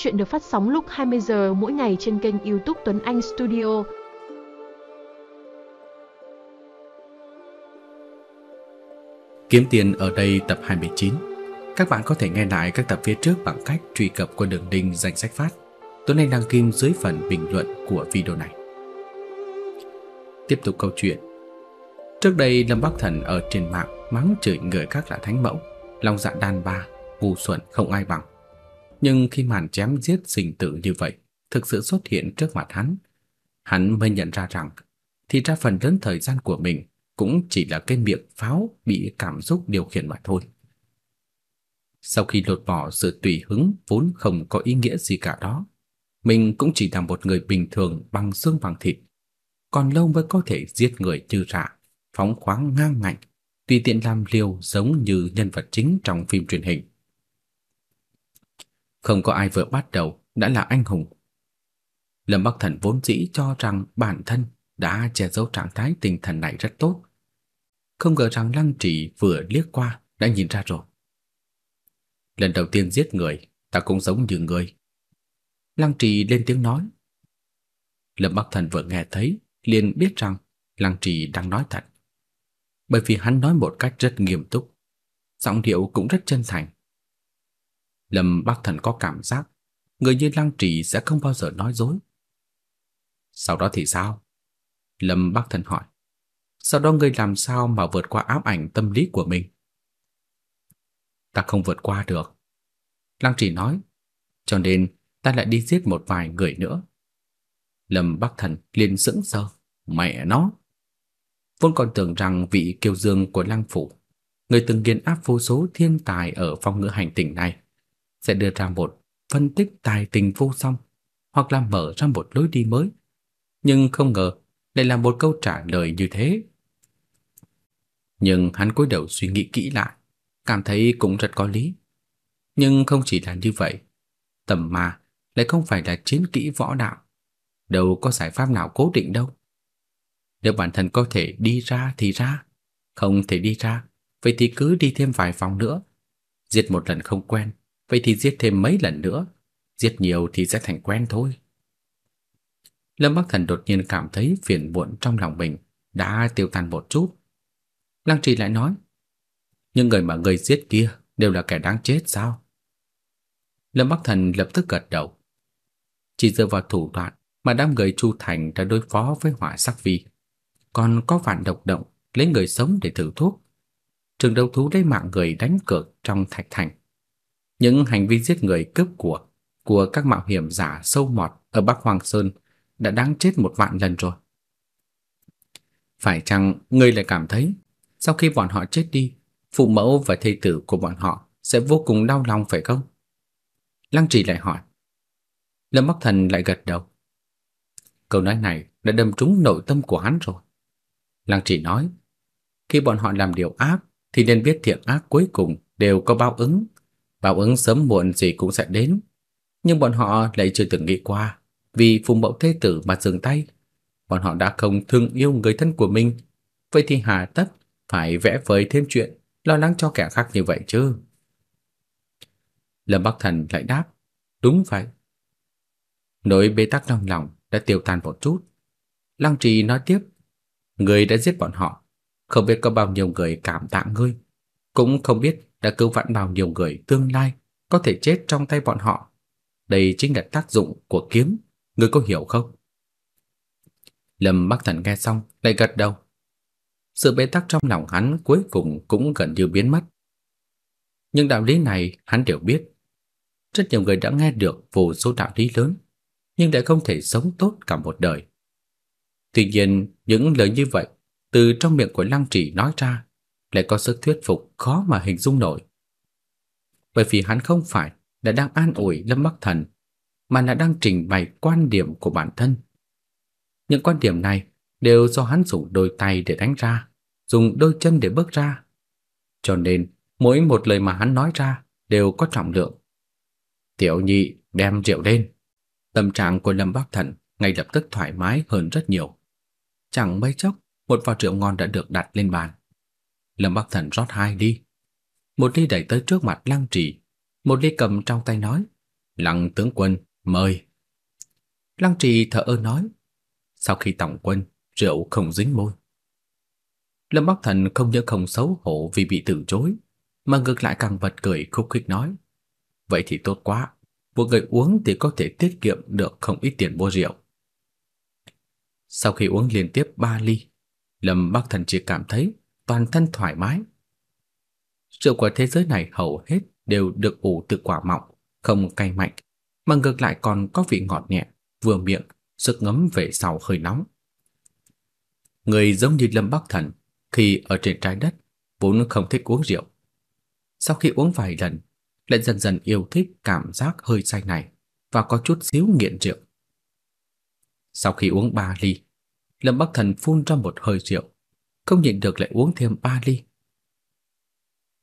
Chuyện được phát sóng lúc 20 giờ mỗi ngày trên kênh YouTube Tuấn Anh Studio. Kiếm tiền ở đây tập 29. Các bạn có thể nghe lại các tập phía trước bằng cách truy cập qua đường link danh sách phát. Tuấn Anh đăng kim dưới phần bình luận của video này. Tiếp tục câu chuyện. Trước đây Lâm Bắc Thần ở trên mạng mắng chửi người khác là thánh mẫu, lòng dạ đàn bà, ngu xuẩn không ai bằng. Nhưng khi màn chém giết sinh tử như vậy thực sự xuất hiện trước mặt hắn, hắn mới nhận ra rằng thì ra phần lớn thời gian của mình cũng chỉ là cái miệng pháo bị cảm xúc điều khiển mà thôi. Sau khi lột bỏ sự tùy hứng vốn không có ý nghĩa gì cả đó, mình cũng chỉ là một người bình thường bằng xương bằng thịt, còn lâu mới có thể giết người như rạ, phóng khoáng ngang ngạnh, tùy tiện làm liều giống như nhân vật chính trong phim truyền hình. Không có ai vừa bắt đầu đã là anh hùng. Lâm Bắc Thần vốn dĩ cho rằng bản thân đã che giấu trạng thái tinh thần này rất tốt. Không ngờ rằng Lăng Trì vừa liếc qua đã nhìn ra rồi. Lần đầu tiên giết người, ta cũng giống như người. Lăng Trì lên tiếng nói. Lâm Bắc Thần vừa nghe thấy, liền biết rằng Lăng Trì đang nói thật. Bởi vì hắn nói một cách rất nghiêm túc, giọng điệu cũng rất chân thành. Lâm Bắc Thần có cảm giác người như Lăng Trì sẽ không bao giờ nói dối. Sau đó thì sao? Lâm Bắc Thần hỏi. Sau đó ngươi làm sao mà vượt qua ám ảnh tâm lý của mình? Ta không vượt qua được. Lăng Trì nói. Cho nên ta lại đi giết một vài người nữa. Lâm Bắc Thần liền sững sờ. Mẹ nó! Vốn còn tưởng rằng vị kiều dương của Lăng Phủ, người từng nghiền áp vô số thiên tài ở phong ngữ hành tinh này, sẽ đưa ra một phân tích tài tình vô song, hoặc là mở ra một lối đi mới. Nhưng không ngờ lại là một câu trả lời như thế. Nhưng hắn cúi đầu suy nghĩ kỹ lại, cảm thấy cũng rất có lý. Nhưng không chỉ là như vậy, tầm ma lại không phải là chiến kỹ võ đạo, đâu có giải pháp nào cố định đâu. Nếu bản thân có thể đi ra thì ra, không thể đi ra, vậy thì cứ đi thêm vài vòng nữa. Giết một lần không quen, vậy thì giết thêm mấy lần nữa, giết nhiều thì sẽ thành quen thôi. Lâm Bắc Thần đột nhiên cảm thấy phiền muộn trong lòng mình đã tiêu tan một chút. Lăng Trì lại nói, những người mà người giết kia đều là kẻ đáng chết sao? Lâm Bắc Thần lập tức gật đầu. Chỉ dựa vào thủ đoạn mà đám người Chu Thành đã đối phó với hỏa sắc vi, còn có phản độc động lấy người sống để thử thuốc. Trường đấu thú lấy mạng người đánh cược trong thạch thành. Những hành vi giết người cướp của của các mạo hiểm giả sâu mọt ở Bắc Hoàng Sơn đã đáng chết một vạn lần rồi. Phải chăng ngươi lại cảm thấy sau khi bọn họ chết đi, phụ mẫu và thê tử của bọn họ sẽ vô cùng đau lòng phải không? Lăng Trì lại hỏi. Lâm Bắc Thần lại gật đầu. Câu nói này đã đâm trúng nội tâm của hắn rồi. Lăng Trì nói, khi bọn họ làm điều ác thì nên biết thiện ác cuối cùng đều có báo ứng. Báo ứng sớm muộn gì cũng sẽ đến. Nhưng bọn họ lại chưa từng nghĩ qua vì phùng mẫu thế tử mà dừng tay. Bọn họ đã không thương yêu người thân của mình. Vậy thì hà tất phải vẽ vời thêm chuyện lo lắng cho kẻ khác như vậy chứ? Lâm Bắc Thần lại đáp, đúng vậy. Nỗi bế tắc trong lòng đã tiêu tan một chút. Lăng Trì nói tiếp, người đã giết bọn họ, không biết có bao nhiêu người cảm tạ ngươi, cũng không biết đã cứu vãn bao nhiêu người tương lai có thể chết trong tay bọn họ. Đây chính là tác dụng của kiếm, ngươi có hiểu không? Lâm Bắc Thần nghe xong, lại gật đầu. Sự bế tắc trong lòng hắn cuối cùng cũng gần như biến mất. Nhưng đạo lý này hắn đều biết. Rất nhiều người đã nghe được vô số đạo lý lớn, nhưng lại không thể sống tốt cả một đời. Tuy nhiên, những lời như vậy từ trong miệng của Lăng Trì nói ra lại có sức thuyết phục khó mà hình dung nổi. Bởi vì hắn không phải là đang an ủi Lâm Bắc Thần, mà là đang trình bày quan điểm của bản thân. Những quan điểm này đều do hắn dùng đôi tay để đánh ra, dùng đôi chân để bước ra. Cho nên, mỗi một lời mà hắn nói ra đều có trọng lượng. Tiểu nhị đem rượu lên. Tâm trạng của Lâm Bắc Thần ngay lập tức thoải mái hơn rất nhiều. Chẳng mấy chốc, một vò rượu ngon đã được đặt lên bàn. Lâm Bắc Thần rót hai ly. Một ly đẩy tới trước mặt Lăng Trì, một ly cầm trong tay nói: Lăng tướng quân, mời. Lăng trì thở ơ nói. Sau khi tổng quân, rượu không dính môi. Lâm Bắc Thần không những không xấu hổ vì bị từ chối, mà ngược lại càng bật cười khúc khích nói. Vậy thì tốt quá, một người uống thì có thể tiết kiệm được không ít tiền mua rượu. Sau khi uống liên tiếp ba ly, Lâm Bắc Thần chỉ cảm thấy toàn thân thoải mái. Rượu của thế giới này hầu hết đều được ủ từ quả mọng, không cay mạnh, mà ngược lại còn có vị ngọt nhẹ, vừa miệng, sức ngấm về sau hơi nóng. Người giống như Lâm Bắc Thần khi ở trên trái đất vốn không thích uống rượu. Sau khi uống vài lần, lại dần dần yêu thích cảm giác hơi say này và có chút xíu nghiện rượu. Sau khi uống ba ly, Lâm Bắc Thần phun ra một hơi rượu, không nhịn được lại uống thêm ba ly.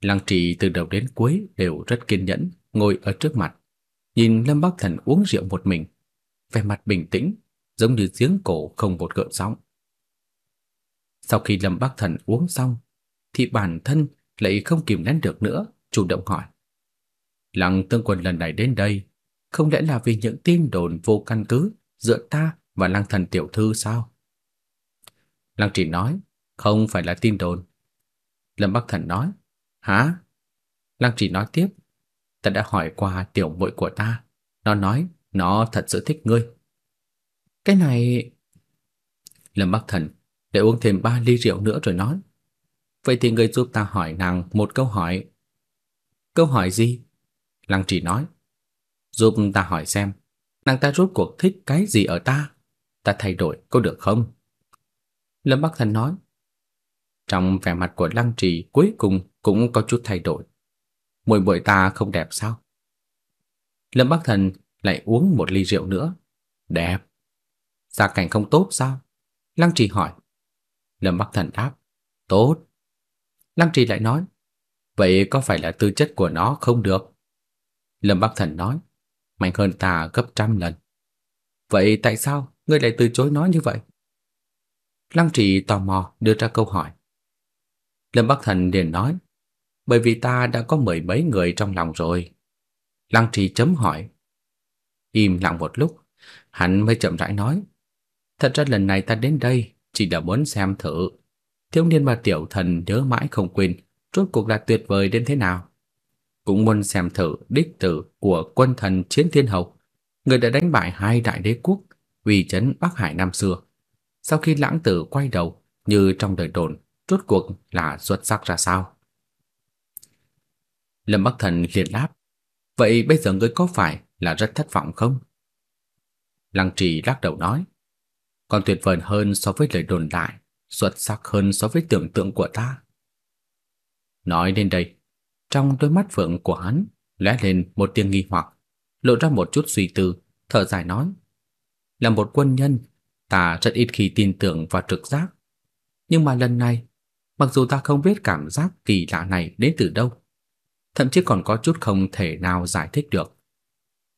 Lăng Trì từ đầu đến cuối đều rất kiên nhẫn, ngồi ở trước mặt, nhìn Lâm Bắc Thần uống rượu một mình, vẻ mặt bình tĩnh, giống như giếng cổ không một gợn sóng. Sau khi Lâm Bắc Thần uống xong, thì bản thân lại không kìm nén được nữa, chủ động hỏi. Lăng Tương Quân lần này đến đây, không lẽ là vì những tin đồn vô căn cứ giữa ta và Lăng Thần tiểu thư sao? Lăng Trì nói, không phải là tin đồn. Lâm Bắc Thần nói, hả? Lăng Trì nói tiếp, ta đã hỏi qua tiểu muội của ta, nó nói nó thật sự thích ngươi. Cái này... Lâm Bắc Thần để uống thêm ba ly rượu nữa rồi nói. Vậy thì ngươi giúp ta hỏi nàng một câu hỏi. Câu hỏi gì? Lăng Trì nói. Giúp ta hỏi xem, nàng ta rốt cuộc thích cái gì ở ta? Ta thay đổi có được không? Lâm Bắc Thần nói. Trong vẻ mặt của Lăng Trì, cuối cùng cũng có chút thay đổi. Muội muội ta không đẹp sao? Lâm Bắc Thần lại uống một ly rượu nữa. Đẹp. Gia cảnh không tốt sao? Lăng Trì hỏi. Lâm Bắc Thần đáp. Tốt. Lăng Trì lại nói. Vậy có phải là tư chất của nó không được? Lâm Bắc Thần nói. Mạnh hơn ta gấp trăm lần. Vậy tại sao ngươi lại từ chối nó như vậy? Lăng Trì tò mò đưa ra câu hỏi. Lâm Bắc Thần liền nói, bởi vì ta đã có mười mấy người trong lòng rồi. Lăng Trì chấm hỏi. Im lặng một lúc, hắn mới chậm rãi nói, thật ra lần này ta đến đây chỉ là muốn xem thử thiếu niên mà tiểu thần nhớ mãi không quên rốt cuộc là tuyệt vời đến thế nào. Cũng muốn xem thử đích tử của quân thần Chiến Thiên Hầu, người đã đánh bại hai đại đế quốc, uy chấn Bắc Hải năm xưa. Sau khi lãng tử quay đầu, như trong đời đồn, rốt cuộc là xuất sắc ra sao? Lâm Bắc Thần liền đáp, vậy bây giờ ngươi có phải là rất thất vọng không? Lăng Trì lắc đầu nói, còn tuyệt vời hơn so với lời đồn đại, xuất sắc hơn so với tưởng tượng của ta. Nói đến đây, trong đôi mắt phượng của hắn lóe lên một tia nghi hoặc, lộ ra một chút suy tư, thở dài nói: "Là một quân nhân, ta rất ít khi tin tưởng vào trực giác, nhưng mà lần này, mặc dù ta không biết cảm giác kỳ lạ này đến từ đâu, thậm chí còn có chút không thể nào giải thích được,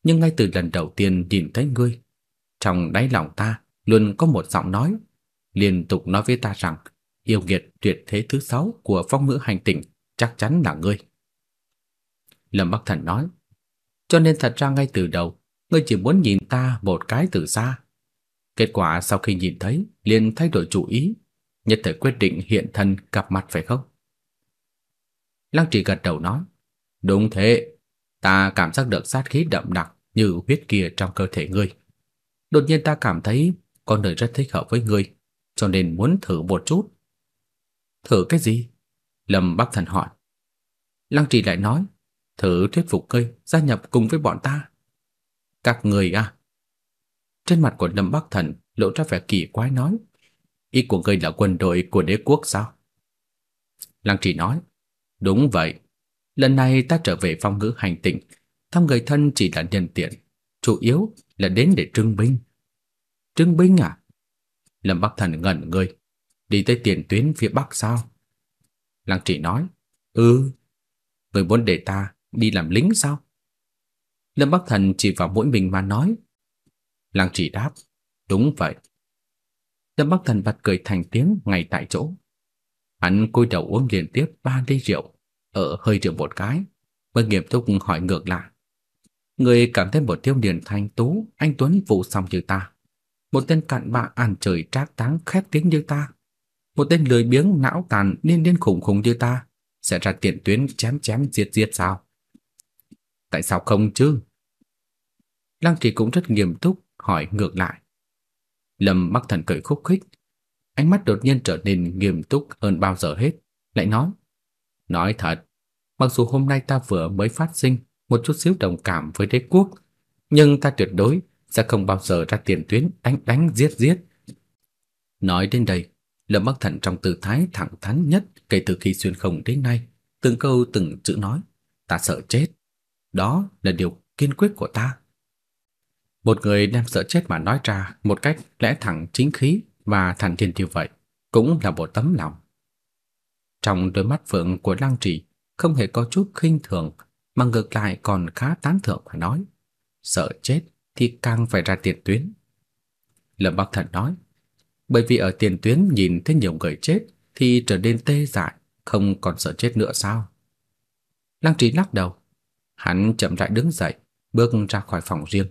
nhưng ngay từ lần đầu tiên nhìn thấy ngươi, trong đáy lòng ta luôn có một giọng nói liên tục nói với ta rằng yêu nghiệt tuyệt thế thứ sáu của phong ngữ hành tinh chắc chắn là ngươi. Lâm Bắc Thần nói, cho nên thật ra ngay từ đầu, ngươi chỉ muốn nhìn ta một cái từ xa. Kết quả sau khi nhìn thấy, liền thay đổi chủ ý, nhất thời quyết định hiện thân gặp mặt phải không? Lăng Trì gật đầu nói, đúng thế, ta cảm giác được sát khí đậm đặc như huyết kia trong cơ thể ngươi. Đột nhiên ta cảm thấy con đời rất thích hợp với ngươi, cho nên muốn thử một chút. Thử cái gì? Lâm Bắc Thần hỏi. Lăng Trì lại nói, thử thuyết phục ngươi gia nhập cùng với bọn ta. Các người à? Trên mặt của Lâm Bắc Thần lộ ra vẻ kỳ quái nói, ý của ngươi là quân đội của đế quốc sao? Lăng Trì nói, đúng vậy. Lần này ta trở về phong ngữ hành tinh, thăm người thân chỉ là nhân tiện, chủ yếu là đến để trưng binh. Trưng binh à? Lâm Bắc Thần ngẩn người, đi tới tiền tuyến phía bắc sao? Lăng Trì nói, "Ừ, người muốn để ta đi làm lính sao?" Lâm Bắc Thần chỉ vào mũi mình mà nói. Lăng Trì đáp, "Đúng vậy." Lâm Bắc Thần bật cười thành tiếng ngay tại chỗ. Hắn cúi đầu uống liên tiếp ba ly rượu, ở hơi rượu một cái, mới nghiêm túc hỏi ngược lại. Người cảm thấy một tiêu niên thanh tú, anh Tuấn vụ xong như ta. Một tên cặn bạ ăn trời trác táng khét tiếng như ta. Một tên lười biếng não tàn điên điên khủng khủng như ta. Sẽ ra tiền tuyến chém chém giết giết sao? Tại sao không chứ? Lăng Trì cũng rất nghiêm túc hỏi ngược lại. Lâm Bắc Thần cười khúc khích, ánh mắt đột nhiên trở nên nghiêm túc hơn bao giờ hết, lại nói: "Nói thật, mặc dù hôm nay ta vừa mới phát sinh một chút xíu đồng cảm với đế quốc, nhưng ta tuyệt đối sẽ không bao giờ ra tiền tuyến đánh đánh giết giết." Nói đến đây, Lâm Bắc Thần trong tư thái thẳng thắn nhất kể từ khi xuyên không đến nay, từng câu từng chữ nói: "Ta sợ chết." Đó là điều kiên quyết của ta. Một người đem sợ chết mà nói ra một cách lẽ thẳng chính khí và thản nhiên như vậy, cũng là một tấm lòng. Trong đôi mắt phượng của Lăng Trì không hề có chút khinh thường, mà ngược lại còn khá tán thưởng mà nói, sợ chết thì càng phải ra tiền tuyến. Lâm Bắc Thần nói, bởi vì ở tiền tuyến nhìn thấy nhiều người chết thì trở nên tê dại, không còn sợ chết nữa sao? Lăng Trì lắc đầu, hắn chậm rãi đứng dậy, bước ra khỏi phòng riêng.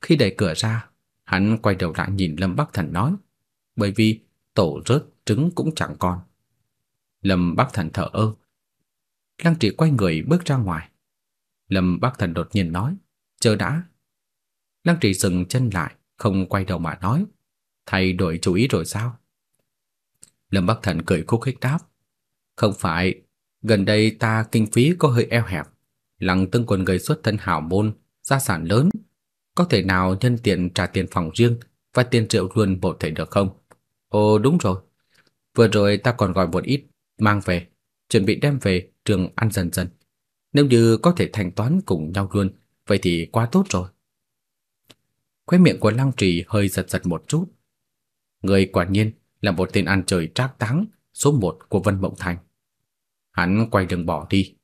Khi đẩy cửa ra, hắn quay đầu lại nhìn Lâm Bắc Thần nói, bởi vì tổ rớt trứng cũng chẳng còn. Lâm Bắc Thần thở ơ. Lăng Trì quay người bước ra ngoài. Lâm Bắc Thần đột nhiên nói, chờ đã. Lăng Trì dừng chân lại, không quay đầu mà nói, thay đổi chủ ý rồi sao? Lâm Bắc Thần cười khúc khích đáp, không phải, gần đây ta kinh phí có hơi eo hẹp. Lăng Tương Quân gây xuất thân hảo môn, gia sản lớn, có thể nào nhân tiện trả tiền phòng riêng và tiền rượu luôn một thể được không? Ồ đúng rồi. Vừa rồi ta còn gọi một ít mang về, chuẩn bị đem về trường ăn dần dần. Nếu như có thể thanh toán cùng nhau luôn, vậy thì quá tốt rồi. Khóe miệng của Lăng Trì hơi giật giật một chút. Người quả nhiên là một tên ăn chơi trác táng số một của Vân Mộng Thành. Hắn quay đường bỏ đi.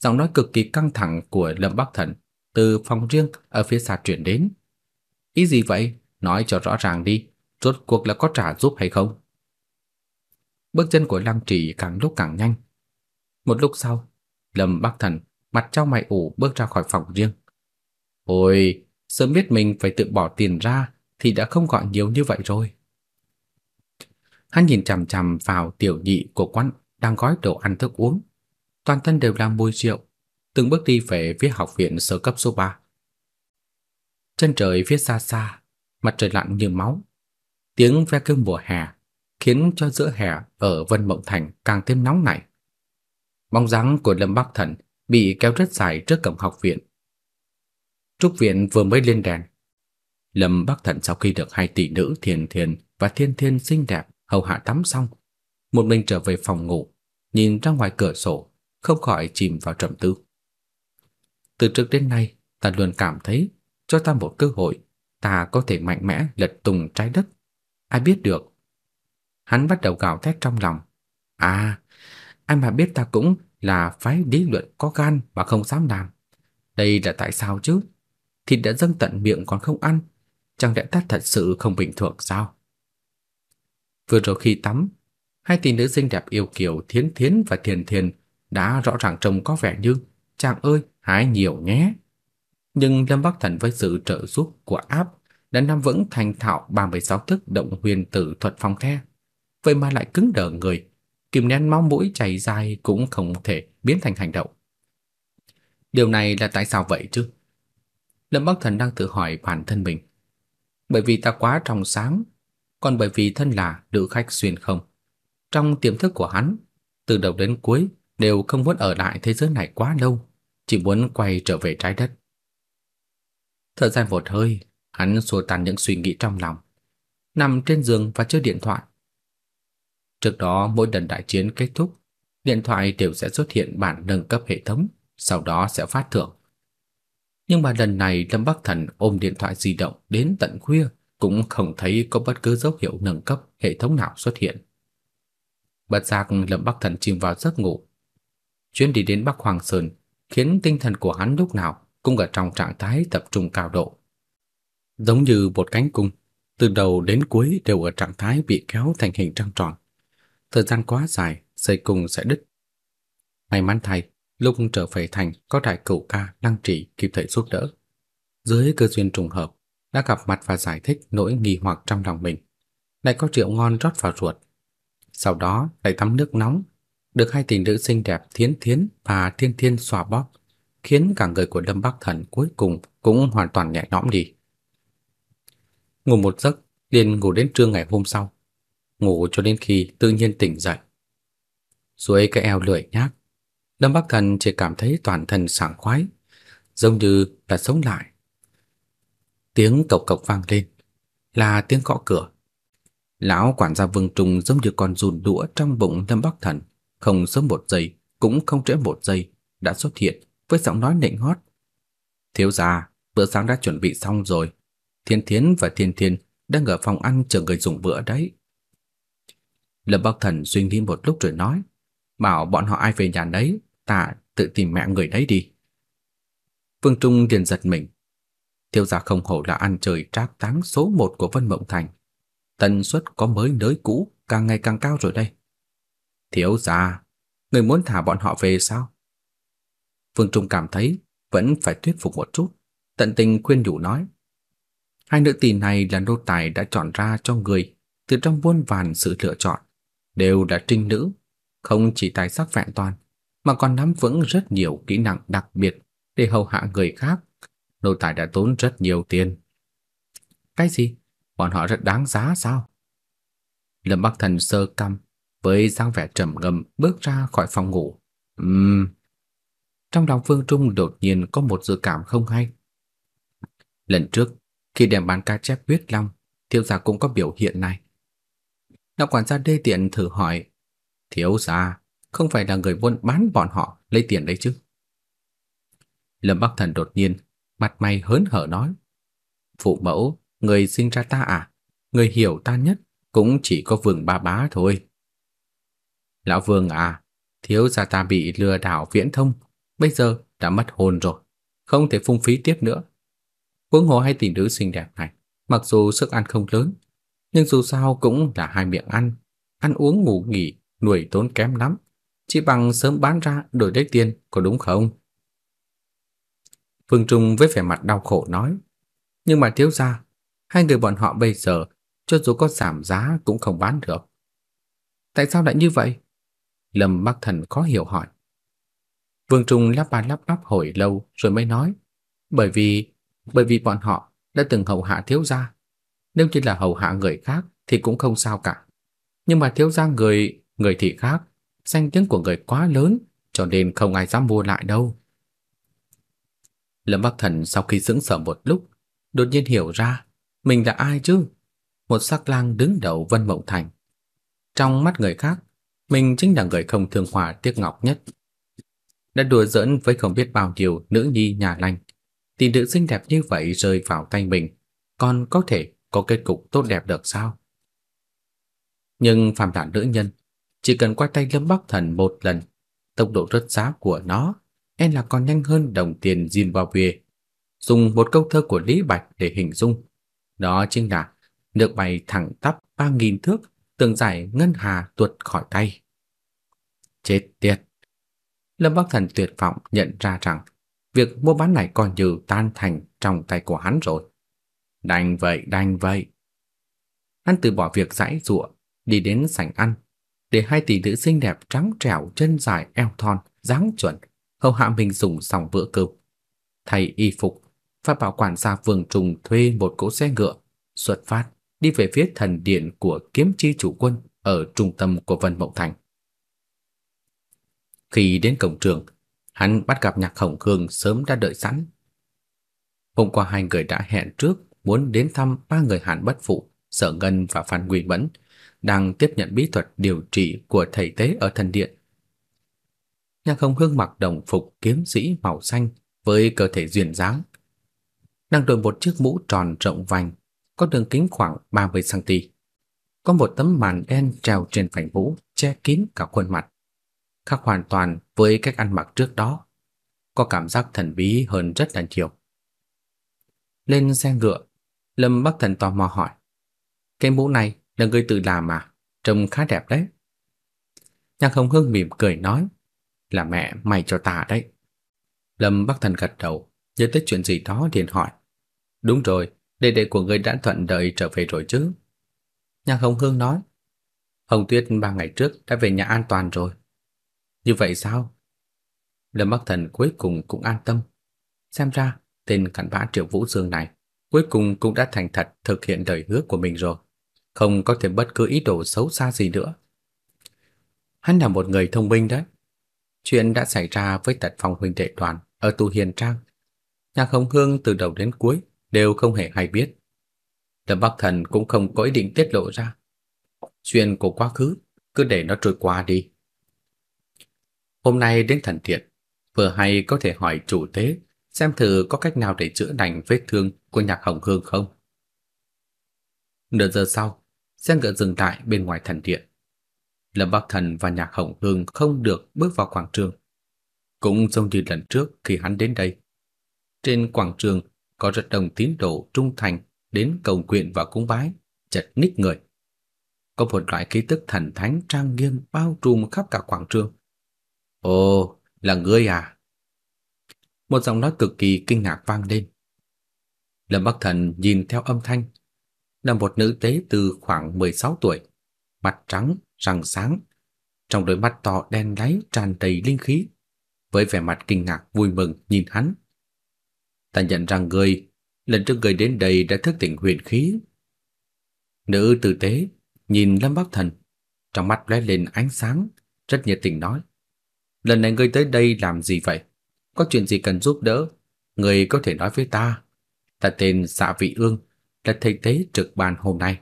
Giọng nói cực kỳ căng thẳng của Lâm Bắc Thần từ phòng riêng ở phía xa truyền đến. Ý gì vậy? Nói cho rõ ràng đi, rốt cuộc là có trả giúp hay không? Bước chân của Lăng Trì càng lúc càng nhanh. Một lúc sau, Lâm Bắc Thần mặt trao mày ủ bước ra khỏi phòng riêng. Ôi, sớm biết mình phải tự bỏ tiền ra thì đã không gọi nhiều như vậy rồi. Hắn nhìn chằm chằm vào tiểu nhị của quán đang gói đồ ăn thức uống. Toàn thân đều là mùi rượu, từng bước đi về phía học viện sơ cấp số 3. Chân trời phía xa xa, mặt trời lặn như máu. Tiếng ve kêu mùa hè khiến cho giữa hè ở Vân Mộng Thành càng thêm nóng nảy. Bóng dáng của Lâm Bắc Thần bị kéo rất dài trước cổng học viện. Trúc viện vừa mới lên đèn. Lâm Bắc Thần sau khi được hai tỷ nữ Thiền Thiền và Thiên Thiên xinh đẹp hầu hạ tắm xong, một mình trở về phòng ngủ, nhìn ra ngoài cửa sổ, không khỏi chìm vào trầm tư. Từ trước đến nay, ta luôn cảm thấy cho ta một cơ hội, ta có thể mạnh mẽ lật tung trái đất. Ai biết được. Hắn bắt đầu gào thét trong lòng. À, ai mà biết ta cũng là phái lý luận có gan mà không dám làm. Đây là tại sao chứ? Thịt đã dâng tận miệng còn không ăn, chẳng lẽ ta thật sự không bình thường sao? Vừa rồi khi tắm, hai tỷ nữ xinh đẹp yêu kiều Thiến Thiến và Thiền Thiền đã rõ ràng trông có vẻ như chàng ơi, hái nhiều nhé. Nhưng Lâm Bắc Thần với sự trợ giúp của áp đã nắm vững thành thạo 36 thức động huyền tử thuật phong the. Vậy mà lại cứng đờ người, kìm nén máu mũi chảy dài cũng không thể biến thành hành động. Điều này là tại sao vậy chứ? Lâm Bắc Thần đang tự hỏi bản thân mình. Bởi vì ta quá trong sáng, còn bởi vì thân là nữ khách xuyên không. Trong tiềm thức của hắn, từ đầu đến cuối đều không muốn ở lại thế giới này quá lâu, chỉ muốn quay trở về trái đất. Thời gian một hơi, hắn xua tan những suy nghĩ trong lòng, nằm trên giường và chơi điện thoại. Trước đó mỗi lần đại chiến kết thúc, điện thoại đều sẽ xuất hiện bản nâng cấp hệ thống, sau đó sẽ phát thưởng. Nhưng mà lần này Lâm Bắc Thần ôm điện thoại di động đến tận khuya cũng không thấy có bất cứ dấu hiệu nâng cấp hệ thống nào xuất hiện. Bất giác Lâm Bắc Thần chìm vào giấc ngủ. Chuyến đi đến Bắc Hoàng Sơn khiến tinh thần của hắn lúc nào cũng ở trong trạng thái tập trung cao độ. Giống như một cánh cung, từ đầu đến cuối đều ở trạng thái bị kéo thành hình trăng tròn. Thời gian quá dài, dây cung sẽ đứt. May mắn thay, lúc trở về thành có đại cửu ca năng trì kịp thời giúp đỡ. Dưới cơ duyên trùng hợp, đã gặp mặt và giải thích nỗi nghi hoặc trong lòng mình. Lại có rượu ngon rót vào ruột. Sau đó lại tắm nước nóng, được hai tình nữ xinh đẹp Thiến Thiến và Thiên Thiên xoa bóp, khiến cả người của Lâm Bắc Thần cuối cùng cũng hoàn toàn nhẹ nhõm đi. Ngủ một giấc, liền ngủ đến trưa ngày hôm sau. Ngủ cho đến khi tự nhiên tỉnh dậy. Dưới cái eo lười nhác, Lâm Bắc Thần chỉ cảm thấy toàn thân sảng khoái, giống như là sống lại. Tiếng cộc cộc vang lên, là tiếng gõ cửa. Lão quản gia Vương Trung giống như con rùn đũa trong bụng Lâm Bắc Thần, không sớm một giây, cũng không trễ một giây, đã xuất hiện với giọng nói nịnh hót. Thiếu gia, bữa sáng đã chuẩn bị xong rồi. Thiên Thiến và Thiên Thiên đang ở phòng ăn chờ người dùng bữa đấy. Lâm Bắc Thần suy nghĩ một lúc rồi nói, bảo bọn họ ai về nhà đấy, ta tự tìm mẹ người đấy đi. Vương Trung liền giật mình. Thiếu gia không hổ là ăn chơi trác táng số một của Vân Mộng Thành. Tần suất có mới nới cũ càng ngày càng cao rồi đây. Thiếu gia, người muốn thả bọn họ về sao? phương Trung cảm thấy vẫn phải thuyết phục một chút, tận tình khuyên nhủ nói. Hai nữ tỳ này là nô tài đã chọn ra cho người từ trong muôn vàn sự lựa chọn, đều là trinh nữ, không chỉ tài sắc vẹn toàn, mà còn nắm vững rất nhiều kỹ năng đặc biệt để hầu hạ người khác. Nô tài đã tốn rất nhiều tiền. Cái gì? Bọn họ rất đáng giá sao? Lâm Bắc Thần sơ căm, với dáng vẻ trầm ngâm bước ra khỏi phòng ngủ. Ừm. Trong lòng Vương Trung đột nhiên có một dự cảm không hay. Lần trước, khi đem bán cá chép huyết long, thiếu gia cũng có biểu hiện này. Lão quản gia đê tiện thử hỏi, thiếu gia, không phải là người buôn bán bọn họ lấy tiền đấy chứ? Lâm Bắc Thần đột nhiên, mặt mày hớn hở nói, phụ mẫu, người sinh ra ta à, người hiểu ta nhất cũng chỉ có Vương Ba Bá thôi. Lão Vương à, thiếu gia ta bị lừa đảo viễn thông, bây giờ đã mất hồn rồi, không thể phung phí tiếp nữa. Huống hồ hay tỷ nữ xinh đẹp này, mặc dù sức ăn không lớn, nhưng dù sao cũng là hai miệng ăn, ăn uống ngủ nghỉ, nuôi tốn kém lắm, chỉ bằng sớm bán ra đổi lấy tiền, có đúng không? Phương Trung với vẻ mặt đau khổ nói, nhưng mà thiếu gia, hai người bọn họ bây giờ cho dù có giảm giá cũng không bán được. Tại sao lại như vậy? Lâm Bắc Thần khó hiểu hỏi. Vương Trung lắp ba lắp bắp hồi lâu rồi mới nói, bởi vì bởi vì bọn họ đã từng hầu hạ thiếu gia. Nếu chỉ là hầu hạ người khác thì cũng không sao cả. Nhưng mà thiếu gia người, người thì khác, danh tiếng của người quá lớn, cho nên không ai dám mua lại đâu. Lâm Bắc Thần sau khi sững sờ một lúc, đột nhiên hiểu ra, mình là ai chứ? Một sắc lang đứng đầu Vân Mộng Thành. Trong mắt người khác, mình chính là người không thương hòa tiếc ngọc nhất. Đã đùa giỡn với không biết bao nhiêu nữ nhi nhà lành, thì nữ xinh đẹp như vậy rơi vào tay mình, còn có thể có kết cục tốt đẹp được sao? Nhưng phàm là nữ nhân, chỉ cần qua tay Lâm Bắc Thần một lần, tốc độ rất giá của nó e là còn nhanh hơn đồng tiền Zimbabwe. Dùng một câu thơ của Lý Bạch để hình dung, đó chính là nước bay thẳng tắp ba nghìn thước, tường giải ngân hà tuột khỏi tay. Chết tiệt! Lâm Bắc Thần tuyệt vọng nhận ra rằng việc mua bán này còn như tan thành trong tay của hắn rồi. Đành vậy, đành vậy. Hắn từ bỏ việc giải giụa, đi đến sảnh ăn, để hai tỷ nữ xinh đẹp trắng trẻo chân dài eo thon, dáng chuẩn, hầu hạ mình dùng xong bữa cơm. Thay y phục, và bảo quản gia Vương Trùng thuê một cỗ xe ngựa, xuất phát đi về phía thần điện của kiếm chi chủ quân ở trung tâm của Vân Mộng Thành. Khi đến cổng trường, hắn bắt gặp Nhạc Hồng Khương sớm đã đợi sẵn. Hôm qua hai người đã hẹn trước muốn đến thăm ba người Hàn Bất Phụ, Sở Ngân và Phan Nguyên Mẫn, đang tiếp nhận bí thuật điều trị của thầy tế ở thần điện. Nhạc Hồng Hương mặc đồng phục kiếm sĩ màu xanh với cơ thể duyên dáng. đang đội một chiếc mũ tròn rộng vành, có đường kính khoảng 30 cm. Có một tấm màn đen treo trên phành mũ che kín cả khuôn mặt khác hoàn toàn với cách ăn mặc trước đó, có cảm giác thần bí hơn rất là nhiều. Lên xe ngựa, Lâm Bắc Thần tò mò hỏi: "Cái mũ này là người tự làm à? Trông khá đẹp đấy." Nhạc Hồng Hương mỉm cười nói: là mẹ mày cho ta đấy. Lâm Bắc Thần gật đầu, nhớ tới chuyện gì đó liền hỏi. Đúng rồi, đệ đệ của ngươi đã thuận đợi trở về rồi chứ? Nhạc Hồng Hương nói. Hồng Tuyết ba ngày trước đã về nhà an toàn rồi. Như vậy sao? Lâm Bắc Thần cuối cùng cũng an tâm. Xem ra, tên cặn bã Triệu Vũ Dương này cuối cùng cũng đã thành thật thực hiện lời hứa của mình rồi. Không có thêm bất cứ ý đồ xấu xa gì nữa. Hắn là một người thông minh đấy. Chuyện đã xảy ra với tật phong huynh đệ đoàn ở tu hiền trang. Nhạc Hồng Hương từ đầu đến cuối đều không hề hay biết. Lâm Bắc Thần cũng không có ý định tiết lộ ra. Chuyện của quá khứ, cứ để nó trôi qua đi. Hôm nay đến thần điện, vừa hay có thể hỏi chủ tế xem thử có cách nào để chữa lành vết thương của Nhạc Hồng Hương không. Nửa giờ sau, xe ngựa dừng lại bên ngoài thần điện. Lâm Bắc Thần và Nhạc Hồng Hương không được bước vào quảng trường. Cũng giống như lần trước khi hắn đến đây. Trên quảng trường có rất đông tín đồ trung thành đến cầu nguyện và cúng bái, chật ních người. Có một loại khí tức thần thánh trang nghiêm bao trùm khắp cả quảng trường. Ồ, là ngươi à? Một giọng nói cực kỳ kinh ngạc vang lên. Lâm Bắc Thần nhìn theo âm thanh, là một nữ tế từ khoảng 16 tuổi, mặt trắng, răng sáng, trong đôi mắt to đen láy tràn đầy linh khí, với vẻ mặt kinh ngạc vui mừng nhìn hắn. Ta nhận rằng người, lần trước người đến đây đã thức tỉnh huyền khí. Nữ tử tế nhìn Lâm Bắc Thần, trong mắt lóe lên ánh sáng, rất nhiệt tình nói: "Lần này ngươi tới đây làm gì vậy? Có chuyện gì cần giúp đỡ, người có thể nói với ta. Ta tên Dạ Vị Ương, là thầy tế trực ban hôm nay."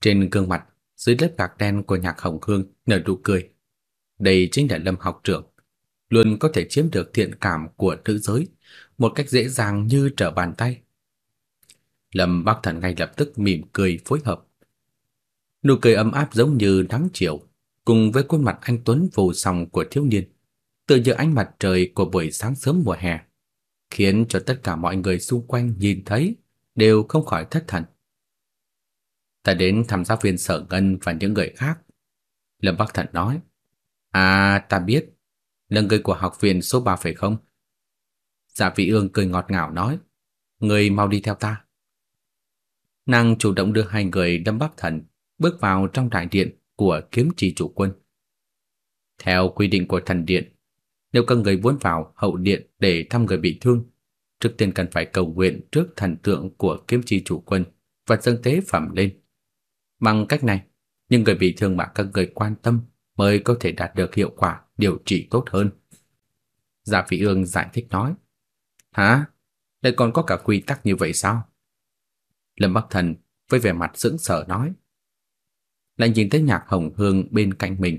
Trên gương mặt, dưới lớp gạc đen của Nhạc Hồng Hương nở nụ cười. Đây chính là Lâm học trưởng, luôn có thể chiếm được thiện cảm của nữ giới một cách dễ dàng như trở bàn tay. Lâm Bắc Thần ngay lập tức mỉm cười phối hợp. Nụ cười ấm áp giống như nắng chiều, cùng với khuôn mặt anh tuấn vô song của thiếu niên, tựa như ánh mặt trời của buổi sáng sớm mùa hè, khiến cho tất cả mọi người xung quanh nhìn thấy đều không khỏi thất thần. Ta đến thăm giáo viên Sở Ngân và những người khác. Lâm Bắc Thần nói, À, ta biết, là người của học viện số 3 phải không? Dạ vị ương cười ngọt ngào nói, người mau đi theo ta. Nàng chủ động đưa hai người đâm bắc thần bước vào trong đại điện của kiếm trì chủ quân. Theo quy định của thần điện, nếu các người muốn vào hậu điện để thăm người bị thương, trước tiên cần phải cầu nguyện trước thần tượng của kiếm trì chủ quân và dâng tế phẩm lên. Bằng cách này, những người bị thương mà các người quan tâm mới có thể đạt được hiệu quả điều trị tốt hơn. Gia Vị Ương giải thích nói. Hả? đây còn có cả quy tắc như vậy sao? Lâm Bắc Thần với vẻ mặt sững sờ nói. Lại nhìn thấy nhạc hồng hương bên cạnh mình,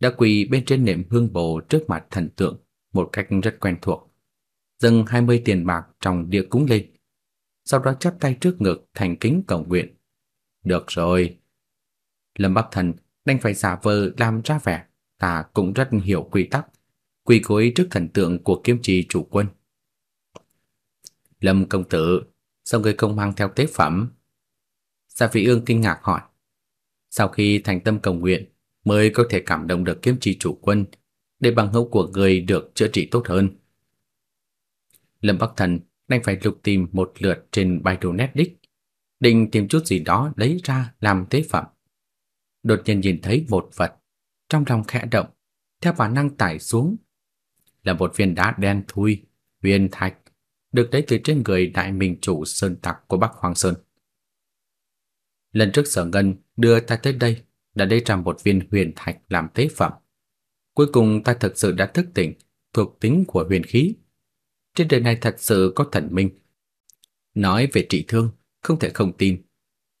đã quỳ bên trên nệm hương bồ trước mặt thần tượng một cách rất quen thuộc. Dâng 20 tiền bạc trong địa cúng lên. Sau đó chắp tay trước ngực thành kính cầu nguyện. Được rồi. Lâm Bắc Thần đành phải giả vờ làm ra vẻ ta cũng rất hiểu quy tắc, quy cối trước thần tượng của kiếm trì chủ quân. Lâm công tử, sao người không mang theo tế phẩm? Gia Vị Ương kinh ngạc hỏi. Sau khi thành tâm cầu nguyện, mới có thể cảm động được kiếm trì chủ quân, để bằng hữu của người được chữa trị tốt hơn. Lâm Bắc Thần đành phải lục tìm một lượt trên Baidu Netdisk, định tìm chút gì đó lấy ra làm tế phẩm. Đột nhiên nhìn thấy một vật, trong lòng khẽ động, theo bản năng tải xuống, là một viên đá đen thui, huyền thạch được lấy từ trên người đại minh chủ sơn tặc của Bắc Hoàng Sơn. Lần trước Sở Ngân đưa ta tới đây đã lấy ra một viên huyền thạch làm tế phẩm. Cuối cùng ta thực sự đã thức tỉnh thuộc tính của huyền khí. Trên đời này thật sự có thần minh. Nói về trị thương, không thể không tin.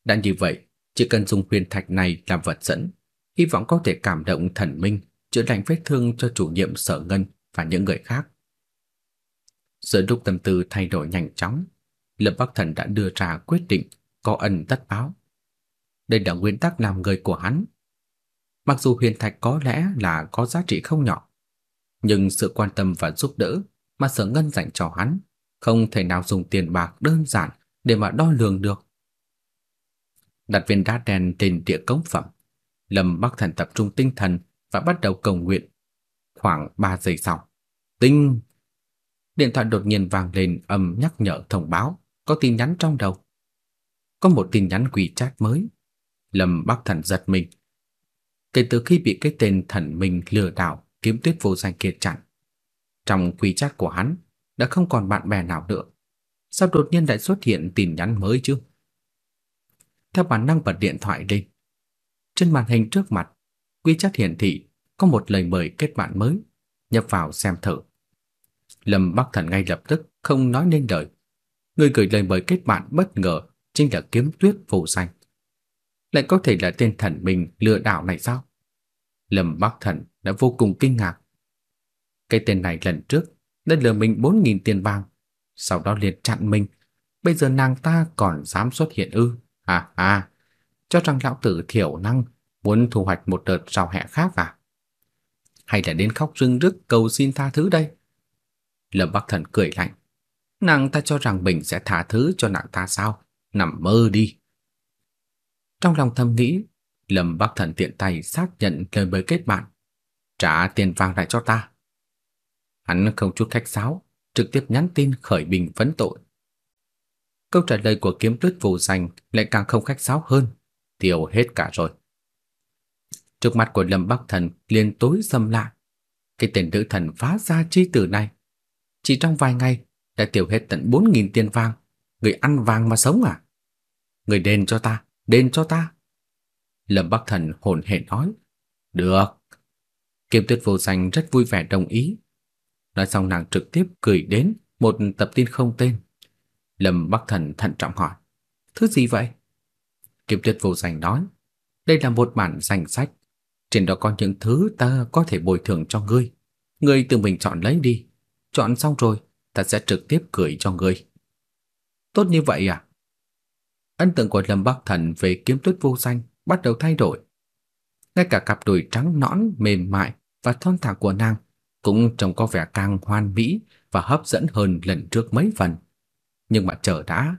Đã như vậy, chỉ cần dùng huyền thạch này làm vật dẫn, hy vọng có thể cảm động thần minh, chữa lành vết thương cho chủ nhiệm Sở Ngân và những người khác. Giữa lúc tâm tư thay đổi nhanh chóng, Lâm Bắc Thần đã đưa ra quyết định có ân tất báo. Đây là nguyên tắc làm người của hắn. Mặc dù huyền thạch có lẽ là có giá trị không nhỏ, nhưng sự quan tâm và giúp đỡ mà Sở Ngân dành cho hắn không thể nào dùng tiền bạc đơn giản để mà đo lường được. Đặt viên đá đen trên địa cống phẩm, Lâm Bắc Thần tập trung tinh thần và bắt đầu cầu nguyện Khoảng 3 giây sau, tinh Điện thoại đột nhiên vang lên âm nhắc nhở thông báo có tin nhắn trong đầu. Có một tin nhắn quỷ chat mới. Lâm Bắc Thần giật mình. Kể từ khi bị cái tên thần minh lừa đảo kiếm tuyết vô danh kia chặn, trong quỷ chat của hắn đã không còn bạn bè nào nữa. Sao đột nhiên lại xuất hiện tin nhắn mới chứ? Theo bản năng bật điện thoại lên. Trên màn hình trước mặt, quy chat hiển thị có một lời mời kết bạn mới, nhập vào xem thử. Lâm Bắc Thần ngay lập tức không nói nên lời. Người gửi lời mời kết bạn bất ngờ chính là Kiếm Tuyết phù Danh. Lại có thể là tên thần mình lừa đảo này sao? Lâm Bắc Thần đã vô cùng kinh ngạc. Cái tên này lần trước đã lừa mình 4.000 tiền vàng, sau đó liền chặn mình. Bây giờ nàng ta còn dám xuất hiện ư? À à, cho rằng lão tử thiểu năng muốn thu hoạch một đợt rau hẹ khác à? Hay là đến khóc rưng rức cầu xin tha thứ đây? Lâm Bắc Thần cười lạnh. Nàng ta cho rằng mình sẽ tha thứ cho nàng ta sao? Nằm mơ đi. Trong lòng thầm nghĩ, Lâm Bắc Thần tiện tay xác nhận lời mời kết bạn. Trả tiền vàng lại cho ta. Hắn không chút khách sáo, trực tiếp nhắn tin khởi bình vấn tội. Câu trả lời của kiếm tuyết vô danh lại càng không khách sáo hơn, tiêu hết cả rồi. Trước mặt của Lâm Bắc Thần liền tối sầm lại. Cái tên nữ thần phá ra chi tử này chỉ trong vài ngày đã tiêu hết tận 4.000 tiền vàng. Người ăn vàng mà sống à? Người đền cho ta, đền cho ta. Lâm Bắc Thần hồn hển nói. Được. Kiếm tuyết vô danh rất vui vẻ đồng ý. Nói xong nàng trực tiếp gửi đến một tập tin không tên. Lâm Bắc Thần thận trọng hỏi. Thứ gì vậy? Kiếm tuyết vô danh nói. Đây là một bản danh sách. Trên đó có những thứ ta có thể bồi thường cho ngươi. Ngươi tự mình chọn lấy đi. Chọn xong rồi, ta sẽ trực tiếp gửi cho ngươi. Tốt như vậy à? Ấn tượng của Lâm Bắc Thần về kiếm tuyết vô danh bắt đầu thay đổi. Ngay cả cặp đùi trắng nõn mềm mại và thon thả của nàng cũng trông có vẻ càng hoàn mỹ và hấp dẫn hơn lần trước mấy phần. Nhưng mà chờ đã,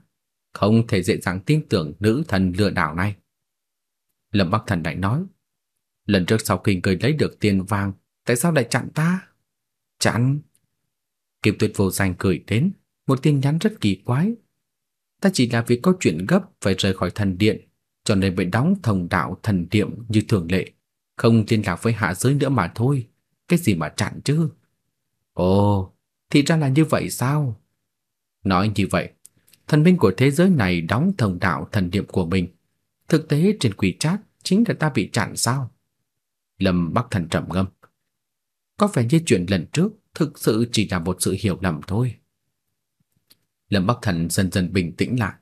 không thể dễ dàng tin tưởng nữ thần lừa đảo này. Lâm Bắc Thần lại nói, lần trước sau khi ngươi lấy được tiền vàng, tại sao lại chặn ta? Chặn? Kiều Tuyệt vô danh cười đến, một tin nhắn rất kỳ quái. Ta chỉ là vì có chuyện gấp phải rời khỏi thần điện, cho nên phải đóng thông đạo thần điện như thường lệ, không liên lạc với hạ giới nữa mà thôi. Cái gì mà chặn chứ? Ồ, thì ra là như vậy sao? Nói như vậy, thần binh của thế giới này đóng thông đạo thần niệm của mình. Thực tế trên quỷ trát chính là ta bị chặn sao? Lâm Bắc Thần trầm ngâm. Có vẻ như chuyện lần trước thực sự chỉ là một sự hiểu lầm thôi. Lâm Bắc Thần dần dần bình tĩnh lại.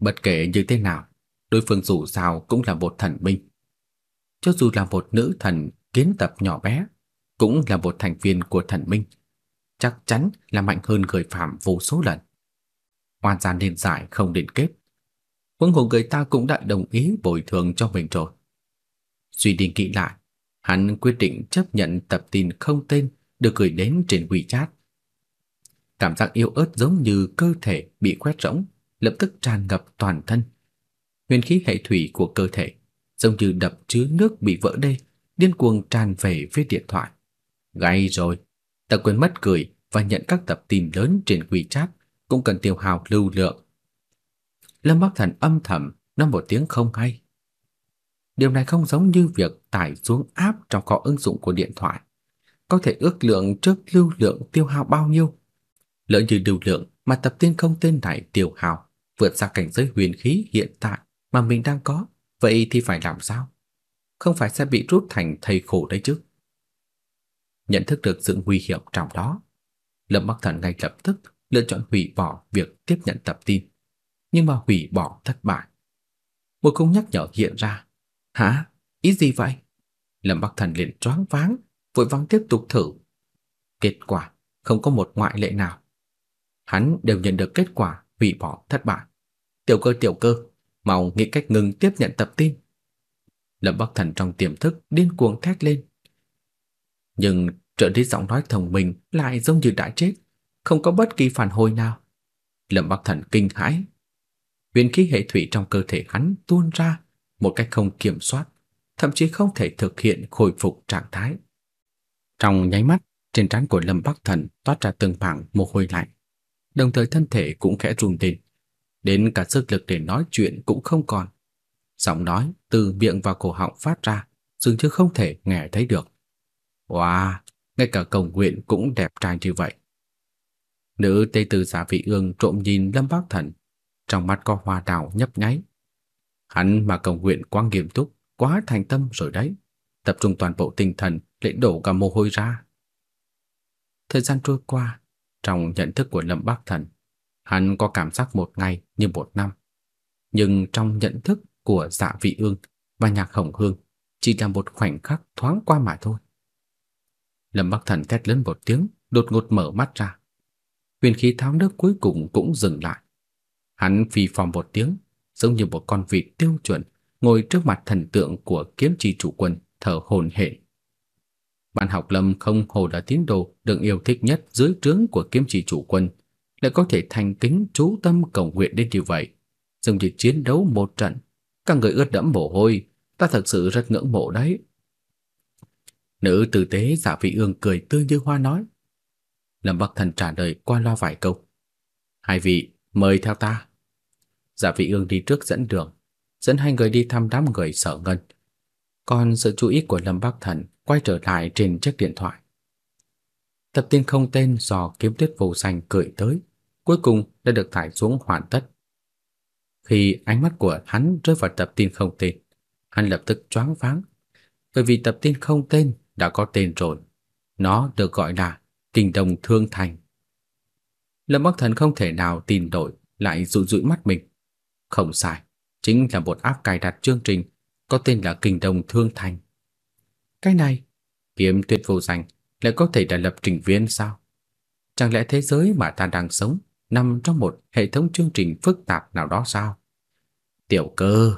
Bất kể như thế nào, đối phương dù sao cũng là một thần minh. Cho dù là một nữ thần kiến tập nhỏ bé, cũng là một thành viên của thần minh. Chắc chắn là mạnh hơn người phạm vô số lần. Oan gian nên giải không đến kết. Huống hồ người ta cũng đã đồng ý bồi thường cho mình rồi. Suy đi kỹ lại, hắn quyết định chấp nhận tập tin không tên được gửi đến trên WeChat. Cảm giác yếu ớt giống như cơ thể bị quét rỗng, lập tức tràn ngập toàn thân. Huyền khí hệ thủy của cơ thể giống như đập chứa nước bị vỡ đê, điên cuồng tràn về phía điện thoại. Gay rồi, ta quên mất gửi và nhận các tập tin lớn trên WeChat cũng cần tiêu hao lưu lượng. Lâm Bắc Thần âm thầm nói một tiếng không hay. Điều này không giống như việc tải xuống app trong kho ứng dụng của điện thoại có thể ước lượng trước lưu lượng tiêu hao bao nhiêu. Lỡ như lưu lượng mà tập tiên không tên này tiêu hao vượt xa cảnh giới huyền khí hiện tại mà mình đang có, vậy thì phải làm sao? Không phải sẽ bị rút thành thầy khổ đấy chứ? Nhận thức được sự nguy hiểm trong đó, Lâm Bắc Thần ngay lập tức lựa chọn hủy bỏ việc tiếp nhận tập tin, nhưng mà hủy bỏ thất bại. Một công nhắc nhở hiện ra. Hả? Ý gì vậy? Lâm Bắc Thần liền choáng váng, vội vàng tiếp tục thử. Kết quả không có một ngoại lệ nào. Hắn đều nhận được kết quả hủy bỏ thất bại. Tiểu cơ tiểu cơ, mau nghĩ cách ngừng tiếp nhận tập tin. Lâm Bắc Thần trong tiềm thức điên cuồng thét lên. Nhưng trợ lý giọng nói thông minh lại giống như đã chết, không có bất kỳ phản hồi nào. Lâm Bắc Thần kinh hãi. Huyền khí hệ thủy trong cơ thể hắn tuôn ra một cách không kiểm soát, thậm chí không thể thực hiện khôi phục trạng thái. Trong nháy mắt, trên trán của Lâm Bắc Thần toát ra từng mảng mồ hôi lạnh, đồng thời thân thể cũng khẽ run lên, đến cả sức lực để nói chuyện cũng không còn. Giọng nói từ miệng và cổ họng phát ra, dường như không thể nghe thấy được. Wow, ngay cả cầu nguyện cũng đẹp trai như vậy. Nữ tây tử giả vị ương trộm nhìn Lâm Bắc Thần, trong mắt có hoa đào nhấp nháy. Hắn mà cầu nguyện quá nghiêm túc, quá thành tâm rồi đấy, tập trung toàn bộ tinh thần để đổ cả mồ hôi ra. Thời gian trôi qua, trong nhận thức của Lâm Bắc Thần, hắn có cảm giác một ngày như một năm. Nhưng trong nhận thức của Dạ Vị Ương và Nhạc Hồng Hương chỉ là một khoảnh khắc thoáng qua mà thôi. Lâm Bắc Thần thét lớn một tiếng, đột ngột mở mắt ra. Huyền khí tháo nước cuối cùng cũng dừng lại. Hắn phi phòm một tiếng, giống như một con vịt tiêu chuẩn, ngồi trước mặt thần tượng của kiếm trì chủ quân, thở hổn hển. Bạn học Lâm không hồ là tín đồ được yêu thích nhất dưới trướng của kiếm trì chủ quân, lại có thể thành kính chú tâm cầu nguyện đến như vậy, dùng như chiến đấu một trận, các người ướt đẫm mồ hôi, ta thật sự rất ngưỡng mộ đấy. Nữ tử tế giả vị ương cười tươi như hoa nói. Lâm Bắc Thần trả lời qua lo vài câu. Hai vị, mời theo ta. Giả vị ương đi trước dẫn đường, dẫn hai người đi thăm đám người sở ngân. Còn sự chú ý của Lâm Bắc Thần quay trở lại trên chiếc điện thoại. Tập tin không tên do kiếm tuyết vô danh cười tới, cuối cùng đã được thải xuống hoàn tất. Khi ánh mắt của hắn rơi vào tập tin không tên, hắn lập tức choáng váng, bởi vì tập tin không tên đã có tên rồi. Nó được gọi là Kinh Đồng Thương Thành. Lâm Bắc Thần không thể nào tin nổi, lại dụi dụi mắt mình. Không sai, chính là một áp cài đặt chương trình có tên là Kinh Đồng Thương Thành. Cái này, kiếm tuyệt vô danh lại có thể là lập trình viên sao? Chẳng lẽ thế giới mà ta đang sống nằm trong một hệ thống chương trình phức tạp nào đó sao? Tiểu cơ,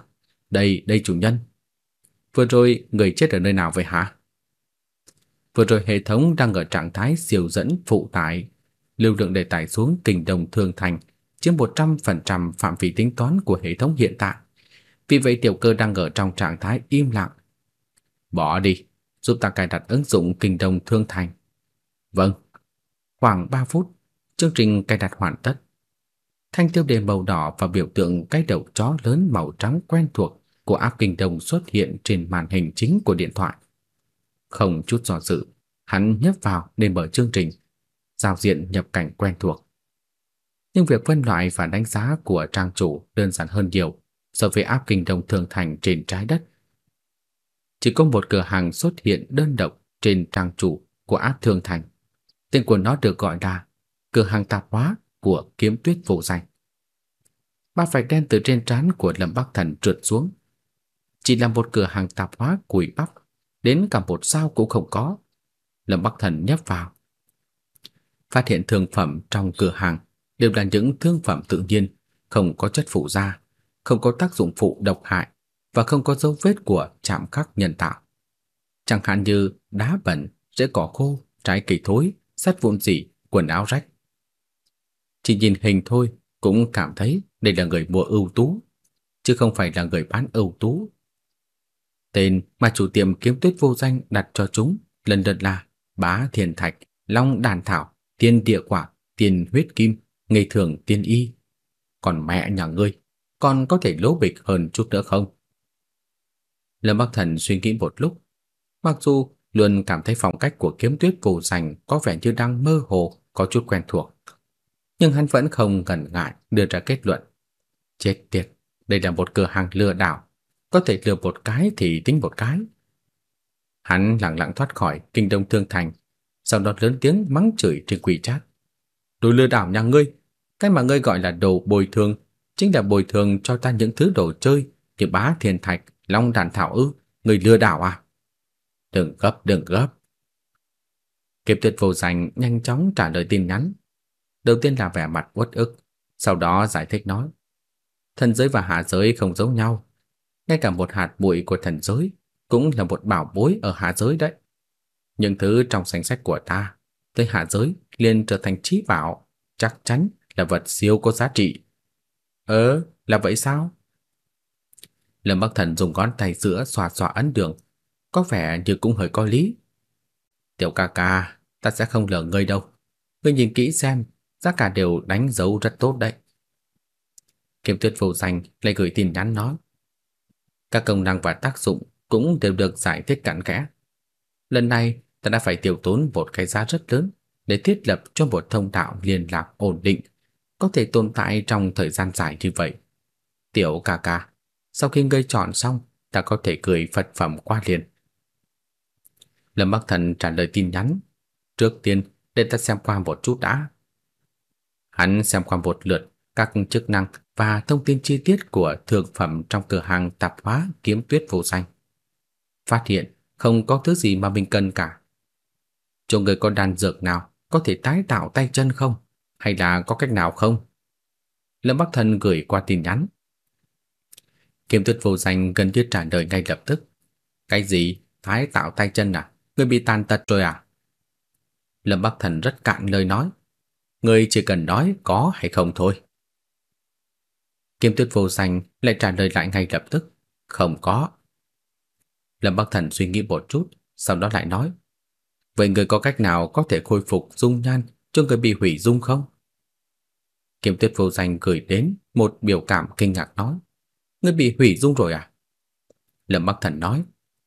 đây, đây chủ nhân. Vừa rồi người chết ở nơi nào vậy hả? Vừa rồi hệ thống đang ở trạng thái siêu dẫn phụ tải, lưu lượng đề tải xuống Kinh đồng thương thành chiếm 100% phạm vi tính toán của hệ thống hiện tại. Vì vậy tiểu cơ đang ở trong trạng thái im lặng. Bỏ đi, giúp ta cài đặt ứng dụng kinh đồng thương thành. Vâng. Khoảng 3 phút, chương trình cài đặt hoàn tất. Thanh tiêu đề màu đỏ và biểu tượng cái đầu chó lớn màu trắng quen thuộc của áp kinh đồng xuất hiện trên màn hình chính của điện thoại. Không chút do dự, hắn nhấp vào để mở chương trình, giao diện nhập cảnh quen thuộc. Nhưng việc phân loại và đánh giá của trang chủ đơn giản hơn nhiều so với áp kinh đồng thường thành trên trái đất. Chỉ có một cửa hàng xuất hiện đơn độc trên trang chủ của áp thường thành. Tên của nó được gọi là cửa hàng tạp hóa của kiếm tuyết vô danh. Ba vạch đen từ trên trán của Lâm Bắc Thần trượt xuống. Chỉ là một cửa hàng tạp hóa củi bắp đến cả một sao cũng không có. Lâm Bắc Thần nhấp vào. Phát hiện thương phẩm trong cửa hàng đều là những thương phẩm tự nhiên, không có chất phụ gia, không có tác dụng phụ độc hại và không có dấu vết của chạm khắc nhân tạo. Chẳng hạn như đá bẩn, rễ cỏ khô, trái cây thối, sắt vụn gì, quần áo rách. Chỉ nhìn hình thôi cũng cảm thấy đây là người mua ưu tú, chứ không phải là người bán ưu tú. Tên mà chủ tiệm kiếm tuyết vô danh đặt cho chúng lần lượt là Bá Thiền Thạch, Long Đàn Thảo, Tiên Địa Quả, Tiên Huyết Kim, Nghề Thường Tiên Y. Còn mẹ nhà ngươi, còn có thể lố bịch hơn chút nữa không? Lâm Bắc Thần suy nghĩ một lúc, mặc dù luôn cảm thấy phong cách của kiếm tuyết vô danh có vẻ như đang mơ hồ, có chút quen thuộc. Nhưng hắn vẫn không ngần ngại đưa ra kết luận. Chết tiệt, đây là một cửa hàng lừa đảo, có thể lừa một cái thì tính một cái. Hắn lặng lặng thoát khỏi kinh đông thương thành, sau đó lớn tiếng mắng chửi trên quỷ chat. Đồ lừa đảo nhà ngươi, cái mà ngươi gọi là đồ bồi thường, chính là bồi thường cho ta những thứ đồ chơi như bá thiên thạch, long đàn thảo ư, người lừa đảo à? Đừng gấp, đừng gấp. Kiếp tuyệt vô danh nhanh chóng trả lời tin nhắn. Đầu tiên là vẻ mặt uất ức, sau đó giải thích nói. Thần giới và hạ giới không giống nhau, ngay cả một hạt bụi của thần giới cũng là một bảo bối ở hạ giới đấy. Những thứ trong danh sách của ta tới hạ giới liền trở thành trí bảo, chắc chắn là vật siêu có giá trị. Ờ, là vậy sao? Lâm Bắc Thần dùng ngón tay giữa xoa xoa ấn đường, có vẻ như cũng hơi có lý. Tiểu ca ca, ta sẽ không lừa ngươi đâu. Ngươi nhìn kỹ xem, giá cả đều đánh dấu rất tốt đấy. Kiếm tuyết vô danh lại gửi tin nhắn nói. Các công năng và tác dụng cũng đều được giải thích cặn kẽ. Lần này, ta đã phải tiêu tốn một cái giá rất lớn để thiết lập cho một thông đạo liên lạc ổn định, có thể tồn tại trong thời gian dài như vậy. Tiểu ca ca, sau khi ngươi chọn xong, ta có thể gửi vật phẩm qua liền. Lâm Bắc Thần trả lời tin nhắn. Trước tiên, để ta xem qua một chút đã. Hắn xem qua một lượt các chức năng và thông tin chi tiết của thương phẩm trong cửa hàng tạp hóa kiếm tuyết vô xanh. Phát hiện, không có thứ gì mà mình cần cả. Cho người có đan dược nào có thể tái tạo tay chân không? Hay là có cách nào không? Lâm Bắc Thần gửi qua tin nhắn. Kiếm tuyết vô danh gần như trả lời ngay lập tức. Cái gì? Tái tạo tay chân à? Người bị tàn tật rồi à? Lâm Bắc Thần rất cạn lời nói. Người chỉ cần nói có hay không thôi. Kiếm tuyết vô danh lại trả lời lại ngay lập tức. Không có. Lâm Bắc Thần suy nghĩ một chút, sau đó lại nói. Vậy người có cách nào có thể khôi phục dung nhan cho người bị hủy dung không? Kiếm tuyết vô danh gửi đến một biểu cảm kinh ngạc nói. Người bị hủy dung rồi à? Lâm Bắc Thần nói.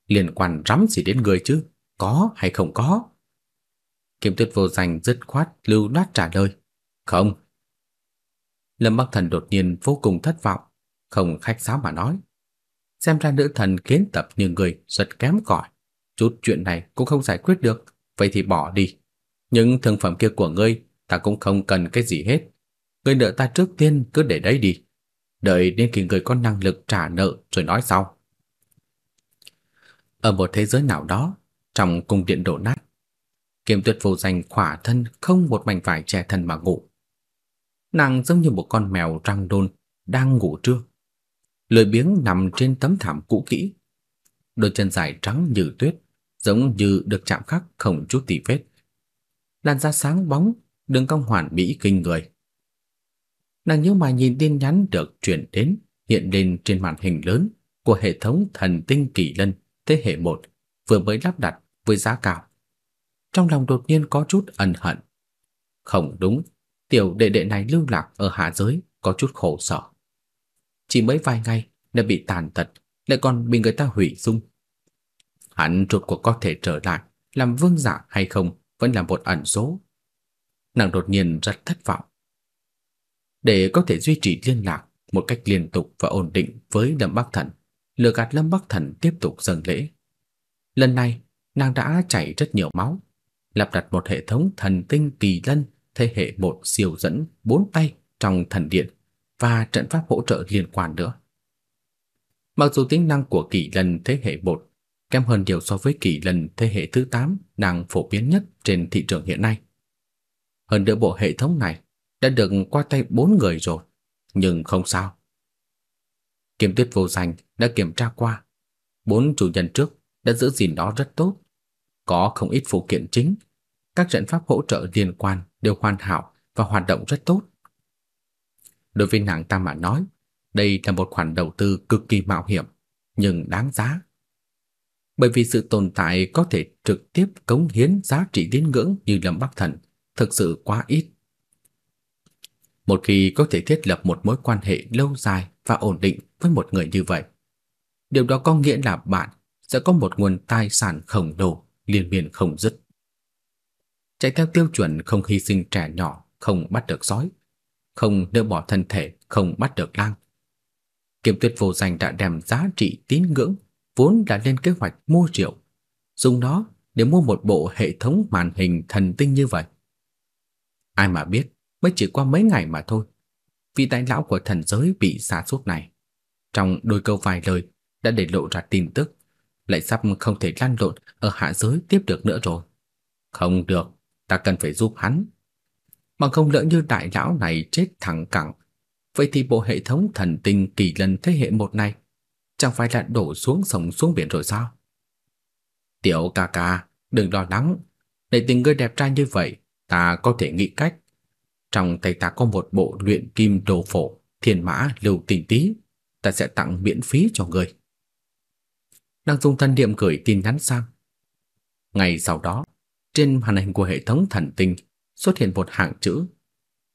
Liên quan rắm gì đến người chứ? Có hay không có? Kiếm tuyết vô danh dứt khoát lưu loát trả lời. Không. Lâm Bắc Thần đột nhiên vô cùng thất vọng, không khách sáo mà nói. Xem ra nữ thần kiến tập như người rất kém cỏi. Chút chuyện này cũng không giải quyết được, vậy thì bỏ đi. Những thương phẩm kia của ngươi, ta cũng không cần cái gì hết. Ngươi nợ ta trước tiên cứ để đấy đi. Đợi đến khi ngươi có năng lực trả nợ rồi nói sau. Ở một thế giới nào đó, trong cung điện đổ nát, Kiêm tuyệt vô danh khỏa thân không một mảnh vải che thân mà ngủ. Nàng giống như một con mèo răng đôn đang ngủ trưa. Lười biếng nằm trên tấm thảm cũ kỹ. Đôi chân dài trắng như tuyết, giống như được chạm khắc không chút tì vết. Làn da sáng bóng, đường cong hoàn mỹ kinh người. Nàng nhớ mà nhìn tin nhắn được chuyển đến hiện lên trên màn hình lớn của hệ thống thần tinh kỳ lân thế hệ 1 vừa mới lắp đặt với giá cao. Trong lòng đột nhiên có chút ân hận. Không đúng, tiểu đệ đệ này lưu lạc ở hạ giới có chút khổ sở. Chỉ mấy vài ngày đã bị tàn tật, lại còn bị người ta hủy dung. Hắn rốt cuộc có thể trở lại làm vương giả hay không vẫn là một ẩn số. Nàng đột nhiên rất thất vọng. Để có thể duy trì liên lạc một cách liên tục và ổn định với Lâm Bắc Thần, lừa gạt Lâm Bắc Thần tiếp tục dâng lễ. Lần này, nàng đã chảy rất nhiều máu, lắp đặt một hệ thống thần tinh kỳ lân thế hệ một siêu dẫn bốn tay trong thần điện và trận pháp hỗ trợ liên quan nữa. Mặc dù tính năng của kỳ lân thế hệ 1 kém hơn nhiều so với kỳ lân thế hệ thứ 8 đang phổ biến nhất trên thị trường hiện nay. Hơn nữa bộ hệ thống này đã được qua tay bốn người rồi, nhưng không sao. Kiếm tuyết vô danh đã kiểm tra qua, bốn chủ nhân trước đã giữ gìn nó rất tốt. Có không ít phụ kiện chính, các trận pháp hỗ trợ liên quan đều hoàn hảo và hoạt động rất tốt. Đối với nàng ta mà nói, đây là một khoản đầu tư cực kỳ mạo hiểm, nhưng đáng giá. Bởi vì sự tồn tại có thể trực tiếp cống hiến giá trị tín ngưỡng như Lâm Bắc Thần thực sự quá ít. Một khi có thể thiết lập một mối quan hệ lâu dài và ổn định với một người như vậy, điều đó có nghĩa là bạn sẽ có một nguồn tài sản khổng lồ liên miên không dứt. Chạy theo tiêu chuẩn không hy sinh trẻ nhỏ, không bắt được sói, không nỡ bỏ thân thể, không bắt được lang. Kiếm Tuyết vô danh đã đem giá trị tín ngưỡng vốn đã lên kế hoạch mua rượu, dùng nó để mua một bộ hệ thống màn hình thần tinh như vậy. Ai mà biết, mới chỉ qua mấy ngày mà thôi, vị đại lão của thần giới bị sa sút này, trong đôi câu vài lời đã để lộ ra tin tức, lại sắp không thể lăn lộn ở hạ giới tiếp được nữa rồi. Không được, ta cần phải giúp hắn. Mà không lỡ như đại lão này chết thẳng cẳng, vậy thì bộ hệ thống thần tinh kỳ lân thế hệ một này chẳng phải là đổ xuống sông xuống biển rồi sao? Tiểu ca ca, đừng lo lắng, để tình ngươi đẹp trai như vậy, ta có thể nghĩ cách. Trong tay ta có một bộ luyện kim đồ phổ, thiên mã lưu tình tí, ta sẽ tặng miễn phí cho ngươi. Đang dùng thân niệm gửi tin nhắn sang. Ngày sau đó, trên màn hình của hệ thống thần tinh xuất hiện một hàng chữ.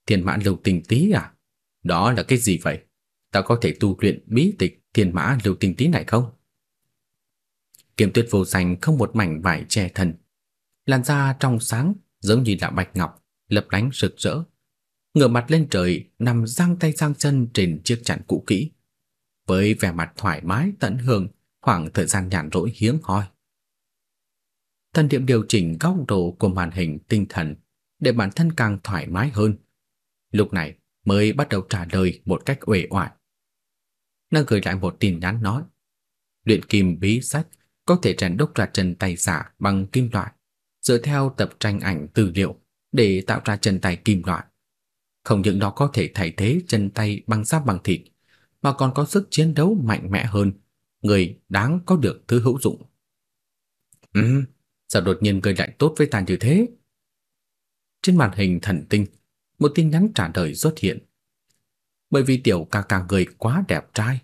Thiên mã lưu tinh tí à? Đó là cái gì vậy? Ta có thể tu luyện bí tịch thiên mã lưu tinh tí này không? Kiếm tuyết vô danh không một mảnh vải che thân. Làn da trong sáng giống như là bạch ngọc, lấp lánh rực rỡ. Ngửa mặt lên trời, nằm giang tay giang chân trên chiếc chăn cũ kỹ. Với vẻ mặt thoải mái tận hưởng khoảng thời gian nhàn rỗi hiếm hoi. Thần niệm điều chỉnh góc độ của màn hình tinh thần để bản thân càng thoải mái hơn. Lúc này mới bắt đầu trả lời một cách uể oải. Nàng gửi lại một tin nhắn nói: "Luyện kim bí sách có thể rèn đúc ra chân tay giả bằng kim loại, dựa theo tập tranh ảnh tư liệu để tạo ra chân tay kim loại. Không những nó có thể thay thế chân tay bằng giáp bằng thịt, mà còn có sức chiến đấu mạnh mẽ hơn, người đáng có được thứ hữu dụng." Ừm, sao đột nhiên người lại tốt với ta như thế? Trên màn hình thần tinh, một tin nhắn trả lời xuất hiện. Bởi vì tiểu ca ca người quá đẹp trai.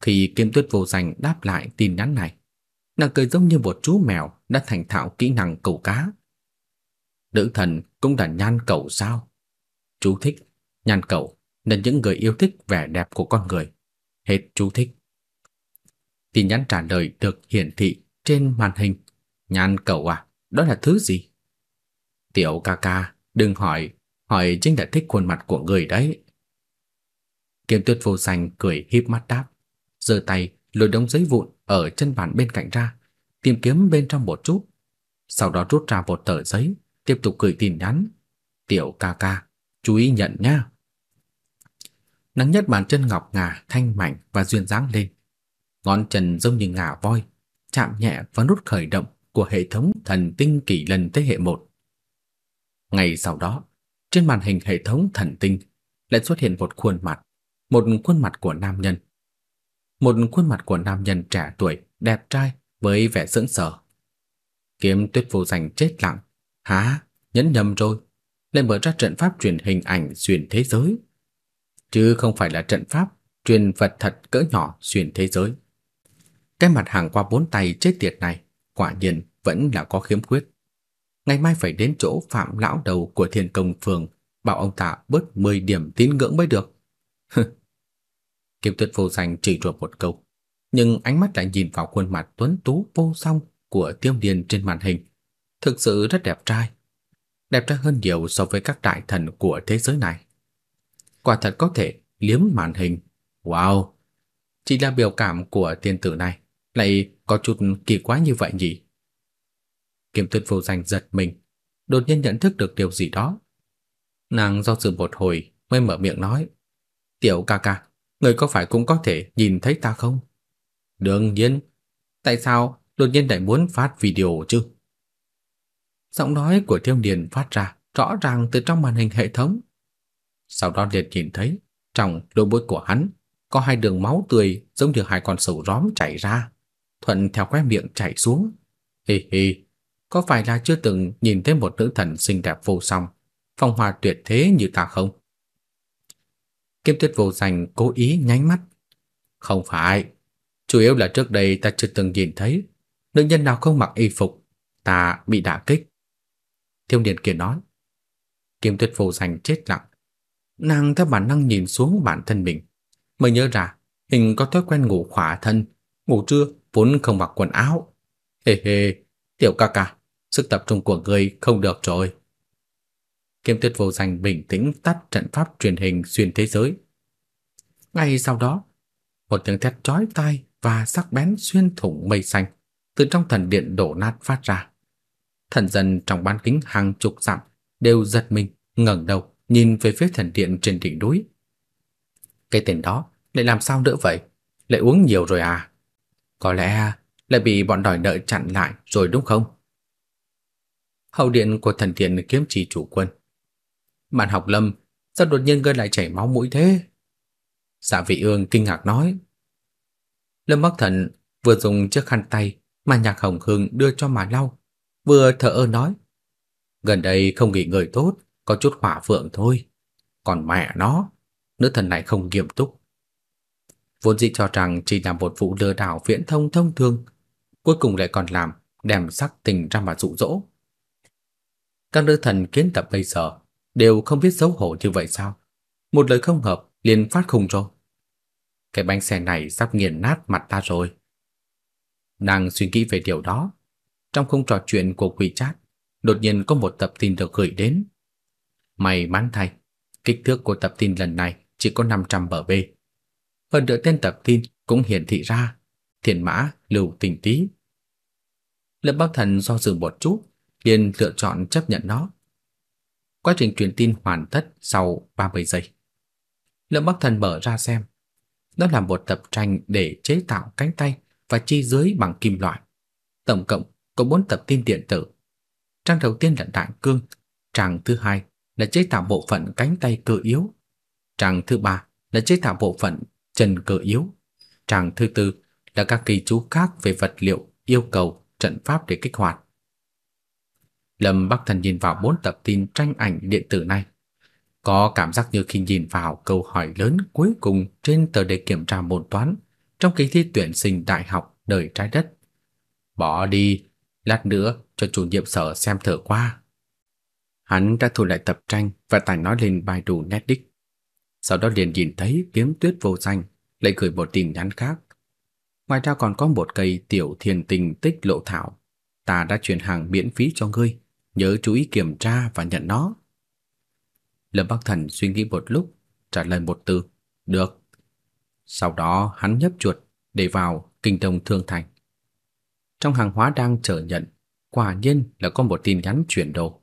Khi Kiếm Tuyết vô danh đáp lại tin nhắn này, nàng cười giống như một chú mèo đã thành thạo kỹ năng cầu cá. Nữ thần cũng đã nhan cầu sao? Chú thích, nhan cầu là những người yêu thích vẻ đẹp của con người. Hết chú thích. Tin nhắn trả lời được hiển thị trên màn hình. Nhan cầu à, đó là thứ gì? Tiểu ca ca, đừng hỏi, hỏi chính là thích khuôn mặt của người đấy. Kiếm tuyết vô xanh cười híp mắt đáp, giơ tay lôi đống giấy vụn ở chân bàn bên cạnh ra, tìm kiếm bên trong một chút. Sau đó rút ra một tờ giấy, tiếp tục gửi tin nhắn. Tiểu ca ca, chú ý nhận nha. Nắng nhất bàn chân ngọc ngà, thanh mảnh và duyên dáng lên. Ngón chân giống như ngà voi, chạm nhẹ vào nút khởi động của hệ thống thần tinh kỳ lần thế hệ 1. Ngày sau đó, trên màn hình hệ thống thần tinh lại xuất hiện một khuôn mặt, một khuôn mặt của nam nhân. Một khuôn mặt của nam nhân trẻ tuổi, đẹp trai với vẻ sững sờ. Kiếm Tuyết vô danh chết lặng, hả? Nhấn nhầm rồi, lại mở ra trận pháp truyền hình ảnh xuyên thế giới, chứ không phải là trận pháp truyền vật thật cỡ nhỏ xuyên thế giới. Cái mặt hàng qua bốn tay chết tiệt này, quả nhiên vẫn là có khiếm khuyết ngày mai phải đến chỗ Phạm lão đầu của Thiên Công phường, bảo ông ta bớt 10 điểm tín ngưỡng mới được. Kiều Tuyết vô danh chỉ ruột một câu, nhưng ánh mắt lại nhìn vào khuôn mặt tuấn tú vô song của Tiêu Điền trên màn hình, thực sự rất đẹp trai. Đẹp trai hơn nhiều so với các đại thần của thế giới này. Quả thật có thể liếm màn hình. Wow, chỉ là biểu cảm của tiên tử này lại có chút kỳ quái như vậy nhỉ? Kiếm Tuyết vô danh giật mình, đột nhiên nhận thức được điều gì đó. Nàng do dự một hồi mới mở miệng nói: "Tiểu ca ca, người có phải cũng có thể nhìn thấy ta không?" "Đương nhiên, tại sao đột nhiên lại muốn phát video chứ?" Giọng nói của Tiêu Điền phát ra rõ ràng từ trong màn hình hệ thống. Sau đó liền nhìn thấy trong đôi mũi của hắn có hai đường máu tươi giống như hai con sầu róm chảy ra, thuận theo khóe miệng chảy xuống. Hì hì, có phải là chưa từng nhìn thấy một nữ thần xinh đẹp vô song, phong hoa tuyệt thế như ta không? Kiếm Tuyết vô danh cố ý nháy mắt. Không phải, chủ yếu là trước đây ta chưa từng nhìn thấy nữ nhân nào không mặc y phục, ta bị đả kích. Thiêu Điền kia nói. Kiếm Tuyết vô danh chết lặng. Nàng theo bản năng nhìn xuống bản thân mình, mới nhớ ra hình có thói quen ngủ khỏa thân, ngủ trưa vốn không mặc quần áo. Hề hề, tiểu ca ca, sức tập trung của ngươi không được rồi. Kiếm Tuyết vô danh bình tĩnh tắt trận pháp truyền hình xuyên thế giới. Ngay sau đó, một tiếng thét chói tai và sắc bén xuyên thủng mây xanh từ trong thần điện đổ nát phát ra. Thần dân trong bán kính hàng chục dặm đều giật mình, ngẩng đầu nhìn về phía thần điện trên đỉnh núi. Cái tên đó lại làm sao nữa vậy? Lại uống nhiều rồi à? Có lẽ lại bị bọn đòi nợ chặn lại rồi đúng không? hậu điện của thần điện kiếm chỉ chủ quân. Bạn học lâm, sao đột nhiên ngươi lại chảy máu mũi thế? Dạ vị ương kinh ngạc nói. Lâm Bắc Thần vừa dùng chiếc khăn tay mà nhạc hồng hương đưa cho mà lau, vừa thở ơ nói. Gần đây không nghỉ ngơi tốt, có chút hỏa phượng thôi. Còn mẹ nó, nữ thần này không nghiêm túc. Vốn dĩ cho rằng chỉ là một vụ lừa đảo viễn thông thông thường, cuối cùng lại còn làm đem sắc tình ra mà dụ dỗ. Các nữ thần kiến tập bây giờ đều không biết xấu hổ như vậy sao? Một lời không hợp liền phát khùng rồi. Cái bánh xe này sắp nghiền nát mặt ta rồi. Nàng suy nghĩ về điều đó. Trong không trò chuyện của quỷ chat, đột nhiên có một tập tin được gửi đến. May mắn thay, kích thước của tập tin lần này chỉ có 500 bờ bê. Hơn nữa tên tập tin cũng hiển thị ra thiền mã lưu tình tí. Lâm Bắc Thần do dự một chút, liền lựa chọn chấp nhận nó. Quá trình truyền tin hoàn tất sau 30 giây. Lâm Bắc Thần mở ra xem. Đó là một tập tranh để chế tạo cánh tay và chi dưới bằng kim loại. Tổng cộng có 4 tập tin điện tử. Trang đầu tiên là đạn cương, trang thứ hai là chế tạo bộ phận cánh tay cơ yếu, trang thứ ba là chế tạo bộ phận chân cơ yếu, trang thứ tư là các kỳ chú khác về vật liệu yêu cầu trận pháp để kích hoạt. Lâm Bắc Thần nhìn vào bốn tập tin tranh ảnh điện tử này, có cảm giác như khi nhìn vào câu hỏi lớn cuối cùng trên tờ đề kiểm tra môn toán trong kỳ thi tuyển sinh đại học đời trái đất. Bỏ đi, lát nữa cho chủ nhiệm sở xem thử qua. Hắn đã thu lại tập tranh và tải nó lên bài đủ Netdick. Sau đó liền nhìn thấy kiếm tuyết vô danh, lại gửi một tin nhắn khác. Ngoài ra còn có một cây tiểu thiền tình tích lộ thảo. Ta đã chuyển hàng miễn phí cho ngươi, nhớ chú ý kiểm tra và nhận nó. Lâm Bắc Thần suy nghĩ một lúc, trả lời một từ, được. Sau đó hắn nhấp chuột để vào kinh đông thương thành. Trong hàng hóa đang chờ nhận, quả nhiên là có một tin nhắn chuyển đồ.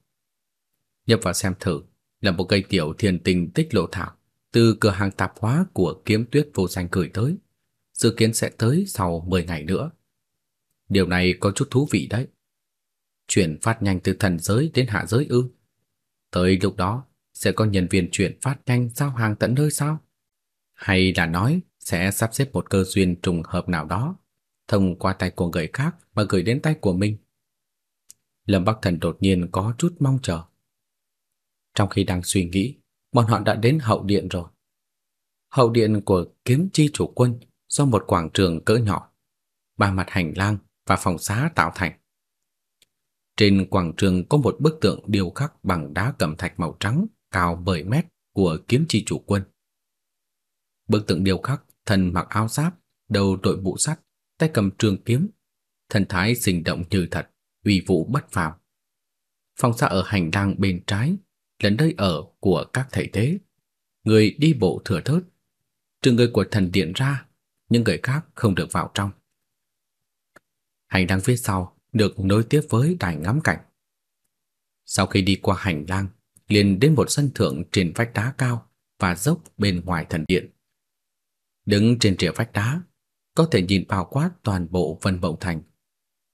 Nhập vào xem thử, là một cây tiểu thiền tình tích lộ thảo từ cửa hàng tạp hóa của kiếm tuyết vô danh gửi tới. Dự kiến sẽ tới sau 10 ngày nữa. Điều này có chút thú vị đấy. Chuyển phát nhanh từ thần giới đến hạ giới ư? Tới lúc đó, sẽ có nhân viên chuyển phát nhanh giao hàng tận nơi sao? Hay là nói sẽ sắp xếp một cơ duyên trùng hợp nào đó, thông qua tay của người khác mà gửi đến tay của mình? Lâm Bắc Thần đột nhiên có chút mong chờ. Trong khi đang suy nghĩ, bọn họ đã đến hậu điện rồi. Hậu điện của kiếm chi chủ quân do một quảng trường cỡ nhỏ, ba mặt hành lang và phòng xá tạo thành. Trên quảng trường có một bức tượng điêu khắc bằng đá cẩm thạch màu trắng cao 10 mét của kiếm chi chủ quân. Bức tượng điêu khắc thân mặc áo giáp, đầu đội mũ sắt, tay cầm trường kiếm, thần thái sinh động như thật, uy vũ bất phàm. Phòng xá ở hành lang bên trái là nơi ở của các thầy tế, người đi bộ thừa thớt. Trừ người của thần điện ra, những người khác không được vào trong. Hành lang phía sau được nối tiếp với đài ngắm cảnh. Sau khi đi qua hành lang, liền đến một sân thượng trên vách đá cao và dốc bên ngoài thần điện. Đứng trên rìa vách đá, có thể nhìn bao quát toàn bộ Vân Mộng Thành.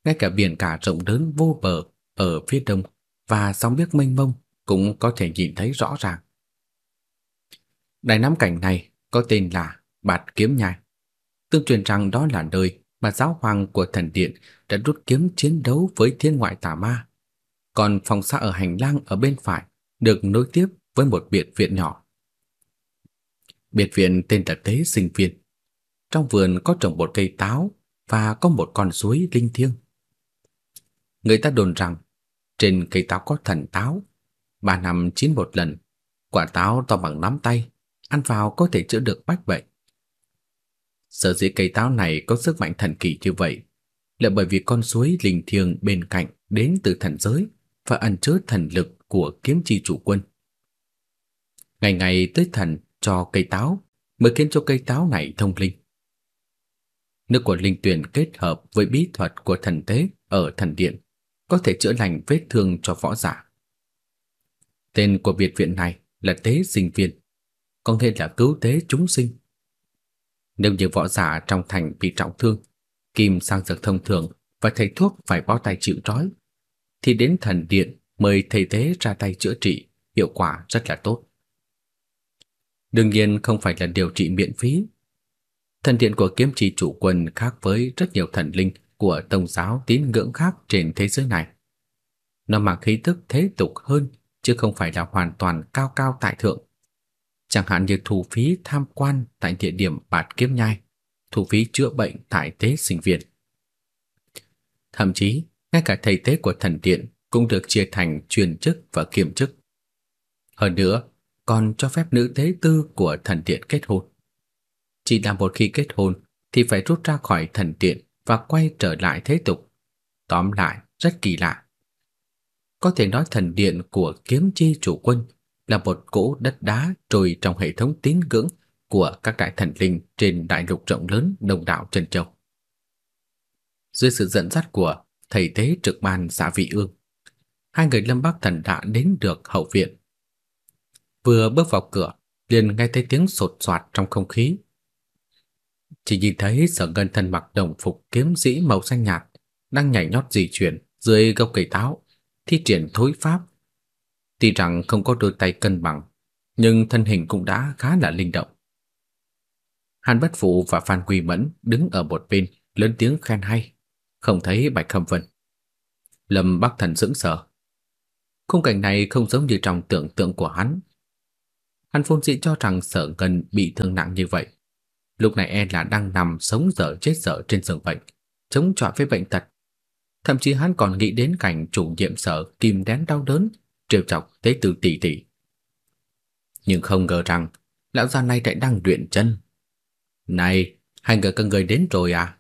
Ngay cả biển cả rộng lớn vô bờ ở phía đông và sóng biếc mênh mông cũng có thể nhìn thấy rõ ràng. Đài nắm cảnh này có tên là Bạt Kiếm Nhai. Tương truyền rằng đó là nơi mà giáo hoàng của thần điện đã rút kiếm chiến đấu với thiên ngoại tà ma. Còn phòng xa ở hành lang ở bên phải được nối tiếp với một biệt viện nhỏ. Biệt viện tên là Tế Sinh Viên. Trong vườn có trồng một cây táo và có một con suối linh thiêng. Người ta đồn rằng trên cây táo có thần táo, ba năm chín một lần, quả táo to bằng nắm tay, ăn vào có thể chữa được bách bệnh. Sở dĩ cây táo này có sức mạnh thần kỳ như vậy là bởi vì con suối linh thiêng bên cạnh đến từ thần giới và ẩn chứa thần lực của kiếm chi chủ quân. Ngày ngày tới thần cho cây táo mới khiến cho cây táo này thông linh. Nước của linh tuyển kết hợp với bí thuật của thần tế ở thần điện có thể chữa lành vết thương cho võ giả. Tên của biệt viện này là Tế Sinh Viên, có thể là cứu tế chúng sinh. Nếu như võ giả trong thành bị trọng thương, kim sang dược thông thường và thầy thuốc phải bó tay chịu trói, thì đến thần điện mời thầy tế ra tay chữa trị, hiệu quả rất là tốt. Đương nhiên không phải là điều trị miễn phí. Thần điện của kiếm trì chủ quân khác với rất nhiều thần linh của tông giáo tín ngưỡng khác trên thế giới này. Nó mang khí tức thế tục hơn chứ không phải là hoàn toàn cao cao tại thượng. Chẳng hạn như thu phí tham quan tại địa điểm Bạt Kiếm Nhai, thu phí chữa bệnh tại tế sinh viện. Thậm chí, ngay cả thầy tế của thần điện cũng được chia thành truyền chức và kiêm chức. Hơn nữa, còn cho phép nữ tế tư của thần điện kết hôn. Chỉ là một khi kết hôn thì phải rút ra khỏi thần điện và quay trở lại thế tục. Tóm lại, rất kỳ lạ. Có thể nói thần điện của kiếm chi chủ quân là một cỗ đất đá trôi trong hệ thống tín ngưỡng của các đại thần linh trên đại lục rộng lớn đồng đảo Trần Châu. Dưới sự dẫn dắt của thầy tế trực ban xã Vị Ương, hai người Lâm Bắc Thần đã đến được hậu viện. Vừa bước vào cửa, liền nghe thấy tiếng sột soạt trong không khí. Chỉ nhìn thấy Sở Ngân thân mặc đồng phục kiếm sĩ màu xanh nhạt, đang nhảy nhót di chuyển dưới gốc cây táo, thi triển thối pháp. Tuy rằng không có đôi tay cân bằng, nhưng thân hình cũng đã khá là linh động. Hàn Bất Phụ và Phan Quy Mẫn đứng ở một bên, lớn tiếng khen hay, không thấy Bạch Khâm Vân. Lâm Bắc Thần sững sờ. Khung cảnh này không giống như trong tưởng tượng của hắn. Hắn vốn dĩ cho rằng Sở Ngân bị thương nặng như vậy, lúc này e là đang nằm sống dở chết dở trên giường bệnh, chống chọi với bệnh tật. Thậm chí hắn còn nghĩ đến cảnh chủ nhiệm sở kìm đén đau đớn, trêu chọc tế tử tỷ tỷ. Nhưng không ngờ rằng lão già này lại đang luyện chân. Này, hai người cần người đến rồi à?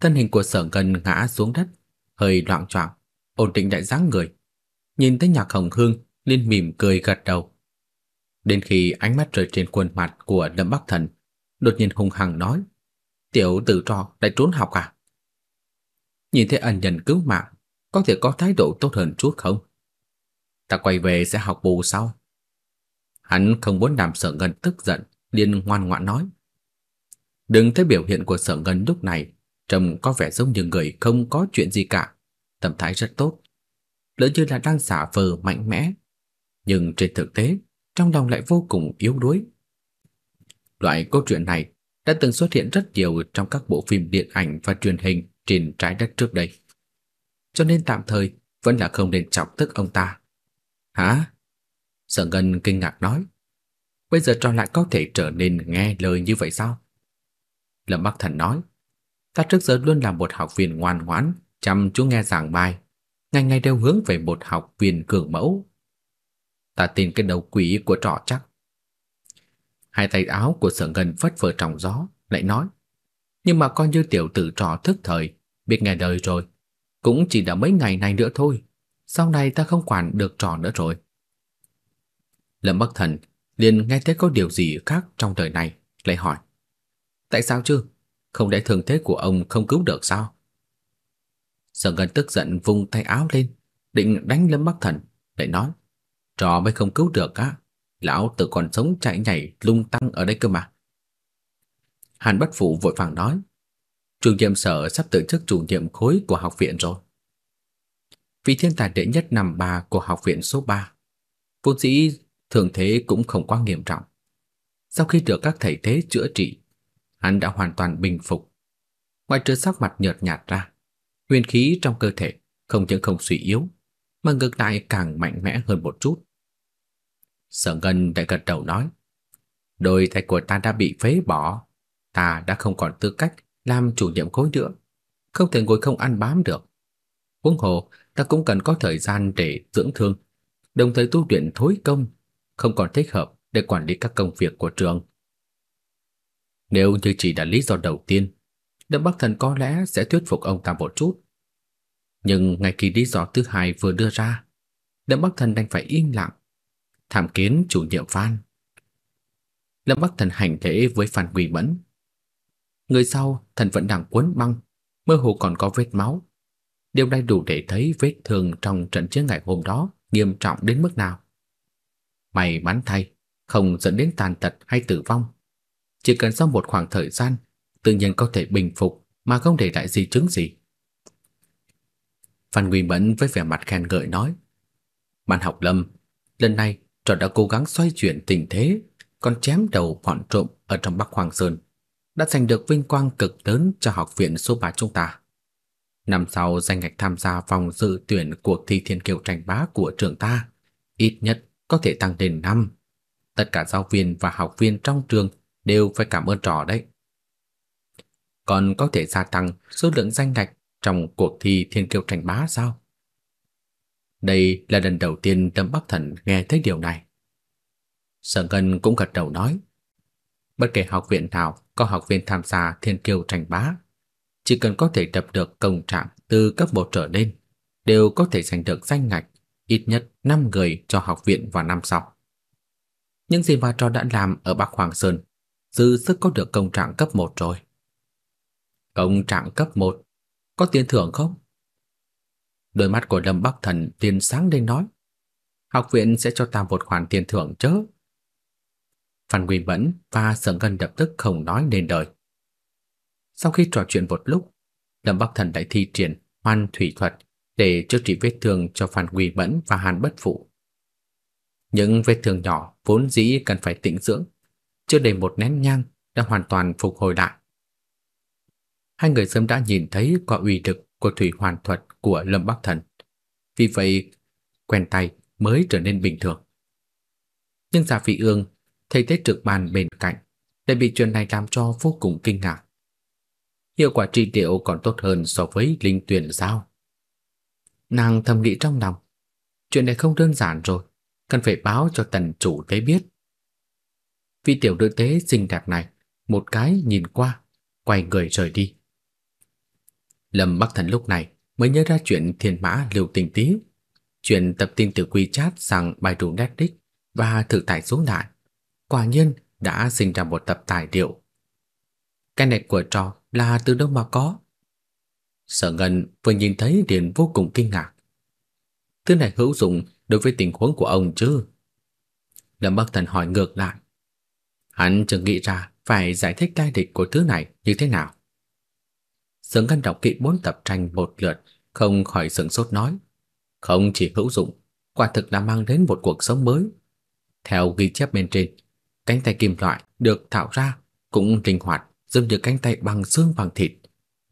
Thân hình của Sở Ngân ngã xuống đất, hơi loạn choạng, ổn định đại dáng người. Nhìn thấy Nhạc Hồng Hương, liền mỉm cười gật đầu. Đến khi ánh mắt rơi trên khuôn mặt của Lâm Bắc Thần, đột nhiên hung hăng nói: "Tiểu tử trò lại trốn học à?" Nhìn thấy ân nhân cứu mạng, có thể có thái độ tốt hơn chút không? Ta quay về sẽ học bù sau. Hắn không muốn làm Sở Ngân tức giận, liền ngoan ngoãn nói: "Đừng thấy biểu hiện của Sở Ngân lúc này trông có vẻ giống như người không có chuyện gì cả, tâm thái rất tốt, lỡ như là đang giả vờ mạnh mẽ, nhưng trên thực tế, trong lòng lại vô cùng yếu đuối. Loại câu chuyện này đã từng xuất hiện rất nhiều trong các bộ phim điện ảnh và truyền hình trên trái đất trước đây. Cho nên tạm thời vẫn là không nên chọc tức ông ta. Hả? Sở Ngân kinh ngạc nói. Bây giờ trò lại có thể trở nên nghe lời như vậy sao? Lâm Bắc Thần nói. Ta trước giờ luôn là một học viên ngoan ngoãn, chăm chú nghe giảng bài, ngày ngày đều hướng về một học viên cường mẫu. Ta tin cái đầu quỷ của trò chắc. Hai tay áo của Sở Ngân phất phơ trong gió, lại nói: "Nhưng mà coi như tiểu tử trò thức thời, biết nghe lời rồi, cũng chỉ đã mấy ngày này nữa thôi, sau này ta không quản được trò nữa rồi." Lâm Bắc Thần liền nghe thấy có điều gì khác trong đời này, lại hỏi: "Tại sao chứ? Không lẽ thường thế của ông không cứu được sao? Sở Ngân tức giận vung tay áo lên, định đánh Lâm Bắc Thần, lại nói: "Trò mới không cứu được á, lão tử còn sống chạy nhảy lung tăng ở đây cơ mà." Hàn Bất Phụ vội vàng nói: "Chủ nhiệm sở sắp tự chức chủ nhiệm khối của học viện rồi." Vị thiên tài đệ nhất năm ba của học viện số 3. Vốn dĩ thường thế cũng không quá nghiêm trọng. Sau khi được các thầy thế chữa trị, hắn đã hoàn toàn bình phục. Ngoài trừ sắc mặt nhợt nhạt ra, huyền khí trong cơ thể không những không suy yếu, mà ngược lại càng mạnh mẽ hơn một chút. Sở Ngân đã gật đầu nói, đôi tay của ta đã bị phế bỏ, ta đã không còn tư cách làm chủ nhiệm khối nữa, không thể ngồi không ăn bám được. Huống hồ, ta cũng cần có thời gian để dưỡng thương, đồng thời tu luyện thối công, không còn thích hợp để quản lý các công việc của trường. Nếu như chỉ là lý do đầu tiên, Lâm Bắc Thần có lẽ sẽ thuyết phục ông ta một chút. Nhưng ngay khi lý do thứ hai vừa đưa ra, Lâm Bắc Thần đành phải im lặng, tham kiến chủ nhiệm Phan. Lâm Bắc Thần hành lễ với Phan Quỳ Mẫn. Người sau, thần vẫn đang cuốn băng, mơ hồ còn có vết máu. Điều này đủ để thấy vết thương trong trận chiến ngày hôm đó nghiêm trọng đến mức nào. May mắn thay, không dẫn đến tàn tật hay tử vong chỉ cần sau một khoảng thời gian, tự nhiên có thể bình phục mà không để lại di chứng gì. Phan Nguy Mẫn với vẻ mặt khen ngợi nói: "Bạn học Lâm, lần này trò đã cố gắng xoay chuyển tình thế, còn chém đầu bọn trộm ở trong Bắc Hoàng Sơn, đã giành được vinh quang cực lớn cho học viện số 3 chúng ta. Năm sau danh ngạch tham gia vòng dự tuyển cuộc thi thiên kiều tranh bá của trường ta, ít nhất có thể tăng lên 5. Tất cả giáo viên và học viên trong trường đều phải cảm ơn trò đấy. Còn có thể gia tăng số lượng danh ngạch trong cuộc thi thiên kiêu tranh bá sao? Đây là lần đầu tiên Lâm Bắc Thần nghe thấy điều này. Sở Ngân cũng gật đầu nói, bất kể học viện nào có học viên tham gia thiên kiêu tranh bá, chỉ cần có thể đập được công trạng từ cấp 1 trở lên, đều có thể giành được danh ngạch ít nhất 5 người cho học viện vào năm sau. Những gì mà trò đã làm ở Bắc Hoàng Sơn, dư sức có được công trạng cấp 1 rồi. Công trạng cấp 1, có tiền thưởng không? Đôi mắt của Lâm Bắc Thần liền sáng lên nói, học viện sẽ cho ta một khoản tiền thưởng chứ. Phan Quỳ Mẫn và Sở Ngân lập tức không nói nên lời. Sau khi trò chuyện một lúc, Lâm Bắc Thần lại thi triển Hoan Thủy Thuật để chữa trị vết thương cho Phan Quỳ Mẫn và Hàn Bất Phụ. Những vết thương nhỏ vốn dĩ cần phải tĩnh dưỡng, chưa đầy một nén nhang đã hoàn toàn phục hồi lại. Hai người sớm đã nhìn thấy quả uy lực của thủy hoàn thuật của Lâm Bắc Thần. Vì vậy, quen tay mới trở nên bình thường. Nhưng Giả Phi Ương thầy Tết trực bàn bên cạnh, lại bị chuyện này làm cho vô cùng kinh ngạc. Hiệu quả trị liệu còn tốt hơn so với linh tuyển sao? Nàng thầm nghĩ trong lòng, chuyện này không đơn giản rồi, cần phải báo cho tần chủ tế biết. Vị tiểu nữ tế xinh đẹp này, một cái nhìn qua, quay người rời đi. Lâm Bắc Thần lúc này mới nhớ ra chuyện thiên mã liều tình tí, chuyện tập tin từ quy chat sang bài đủ Netflix và thử tải xuống lại. Quả nhiên đã sinh ra một tập tài liệu. Cái này của trò là từ đâu mà có? Sở Ngân vừa nhìn thấy liền vô cùng kinh ngạc. Thứ này hữu dụng đối với tình huống của ông chứ? Lâm Bắc Thần hỏi ngược lại. Hắn chưa nghĩ ra phải giải thích lai lịch của thứ này như thế nào. Sở Ngân đọc kỹ bốn tập tranh một lượt, không khỏi sửng sốt nói. Không chỉ hữu dụng, quả thực là mang đến một cuộc sống mới. Theo ghi chép bên trên, cánh tay kim loại được tạo ra cũng linh hoạt giống như cánh tay bằng xương bằng thịt,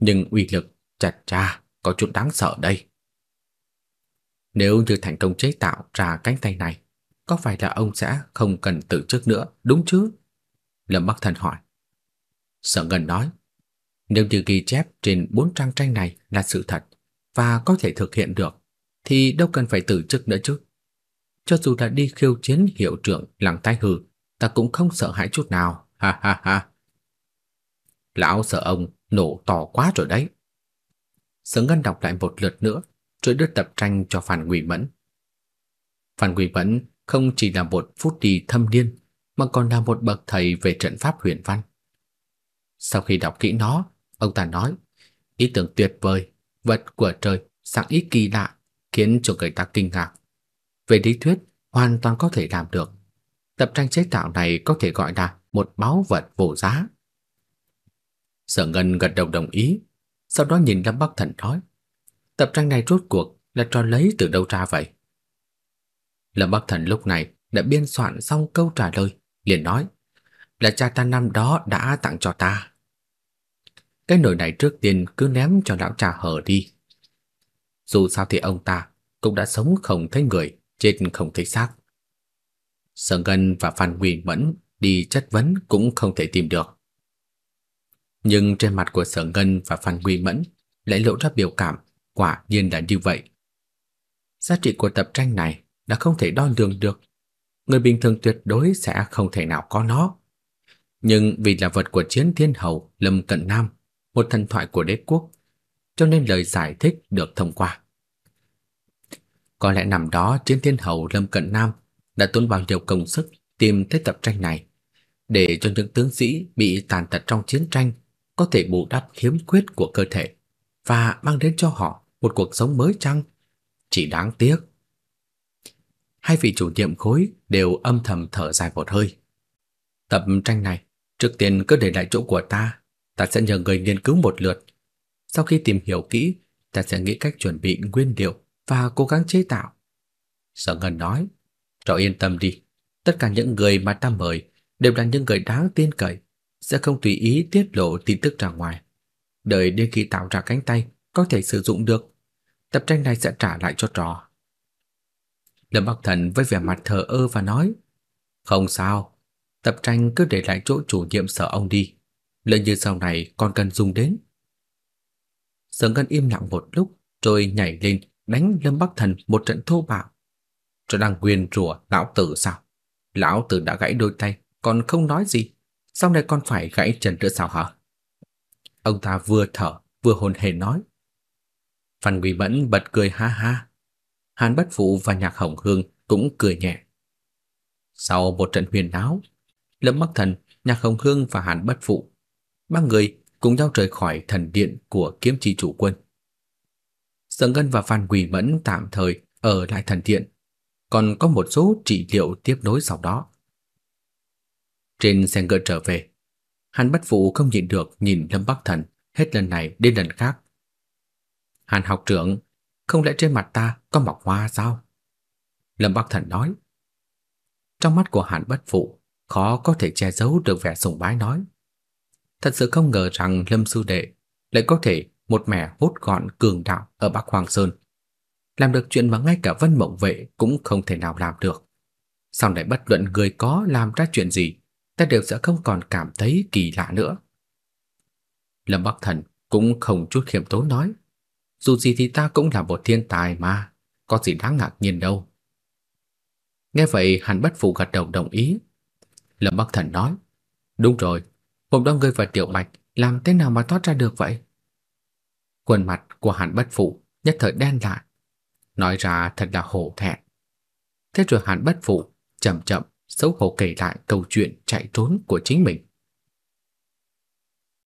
nhưng uy lực chặt ra có chút đáng sợ đây. Nếu như thành công chế tạo ra cánh tay này, có phải là ông sẽ không cần tự chức nữa, đúng chứ? Lâm Bắc Thần hỏi. Sở Ngân nói, nếu như ghi chép trên bốn trang tranh này là sự thật và có thể thực hiện được, thì đâu cần phải tự chức nữa chứ. Cho dù là đi khiêu chiến hiệu trưởng làng tai hư, ta cũng không sợ hãi chút nào, ha ha ha. Lão sợ ông nổ to quá rồi đấy. Sở Ngân đọc lại một lượt nữa, rồi đưa tập tranh cho Phan Quỳ Mẫn. Phan Quỳ Mẫn không chỉ là một phút đi thâm điên, mà còn là một bậc thầy về trận pháp huyền văn. Sau khi đọc kỹ nó, ông ta nói, ý tưởng tuyệt vời, vật của trời, sáng ý kỳ lạ, khiến cho người ta kinh ngạc. Về lý thuyết, hoàn toàn có thể làm được. Tập tranh chế tạo này có thể gọi là một báu vật vô giá. Sở Ngân gật đầu đồng ý, sau đó nhìn Lâm Bắc Thần nói, tập tranh này rốt cuộc là cho lấy từ đâu ra vậy? Lâm Bắc Thần lúc này đã biên soạn xong câu trả lời, liền nói, là cha ta năm đó đã tặng cho ta. Cái nồi này trước tiên cứ ném cho lão cha hở đi. Dù sao thì ông ta cũng đã sống không thấy người, chết không thấy xác. Sở Ngân và Phan Quỳ Mẫn đi chất vấn cũng không thể tìm được. Nhưng trên mặt của Sở Ngân và Phan Quỳ Mẫn lại lộ ra biểu cảm, quả nhiên là như vậy. Giá trị của tập tranh này đã không thể đo lường được. Người bình thường tuyệt đối sẽ không thể nào có nó. Nhưng vì là vật của chiến thiên hầu Lâm Cận Nam, một thần thoại của đế quốc, cho nên lời giải thích được thông qua. Có lẽ nằm đó chiến thiên hầu Lâm Cận Nam đã tốn bao nhiêu công sức tìm thấy tập tranh này, để cho những tướng sĩ bị tàn tật trong chiến tranh có thể bù đắp khiếm khuyết của cơ thể và mang đến cho họ một cuộc sống mới chăng? Chỉ đáng tiếc. Hai vị chủ nhiệm khối đều âm thầm thở dài một hơi. Tập tranh này, trước tiên cứ để lại chỗ của ta, ta sẽ nhờ người nghiên cứu một lượt. Sau khi tìm hiểu kỹ, ta sẽ nghĩ cách chuẩn bị nguyên liệu và cố gắng chế tạo. Sở Ngân nói, "Cho yên tâm đi, tất cả những người mà ta mời đều là những người đáng tin cậy, sẽ không tùy ý tiết lộ tin tức ra ngoài. Đợi đến khi tạo ra cánh tay có thể sử dụng được, tập tranh này sẽ trả lại cho trò. Lâm Bắc Thần với vẻ mặt thờ ơ và nói, không sao, tập tranh cứ để lại chỗ chủ nhiệm sở ông đi, lỡ như sau này còn cần dùng đến. Sở Ngân im lặng một lúc rồi nhảy lên đánh Lâm Bắc Thần một trận thô bạo. Cho đang quyền rủa lão tử sao? Lão tử đã gãy đôi tay, còn không nói gì, sau này còn phải gãy chân nữa sao hả? Ông ta vừa thở, vừa hồn hề nói. Phan quỳ Mẫn bật cười ha ha. Hàn Bất Phụ và Nhạc Hồng Hương cũng cười nhẹ. Sau một trận huyền náo, Lâm Bắc Thần, Nhạc Hồng Hương và Hàn Bất Phụ, ba người cùng nhau rời khỏi thần điện của kiếm chi chủ quân. Sở Ngân và Phan Quỳ Mẫn tạm thời ở lại thần điện, còn có một số trị liệu tiếp nối sau đó. Trên xe ngựa trở về, Hàn Bất Phụ không nhịn được nhìn Lâm Bắc Thần hết lần này đến lần khác. Hàn học trưởng, không lẽ trên mặt ta có mọc hoa sao? Lâm Bắc Thần nói. Trong mắt của Hàn Bất Phụ, khó có thể che giấu được vẻ sùng bái nói. Thật sự không ngờ rằng Lâm Sư Đệ lại có thể một mẻ hốt gọn cường đạo ở Bắc Hoàng Sơn. Làm được chuyện mà ngay cả Vân Mộng Vệ cũng không thể nào làm được. Sau này bất luận người có làm ra chuyện gì, ta đều sẽ không còn cảm thấy kỳ lạ nữa. Lâm Bắc Thần cũng không chút khiêm tốn nói. Dù gì thì ta cũng là một thiên tài mà, có gì đáng ngạc nhiên đâu. Nghe vậy hắn bất phụ gật đầu đồng ý. Lâm Bắc Thần nói, đúng rồi, hôm đó ngươi và Tiểu Bạch làm thế nào mà thoát ra được vậy? Khuôn mặt của hắn bất phụ nhất thời đen lại, nói ra thật là hổ thẹn. Thế rồi hắn bất phụ, chậm chậm xấu hổ kể lại câu chuyện chạy trốn của chính mình.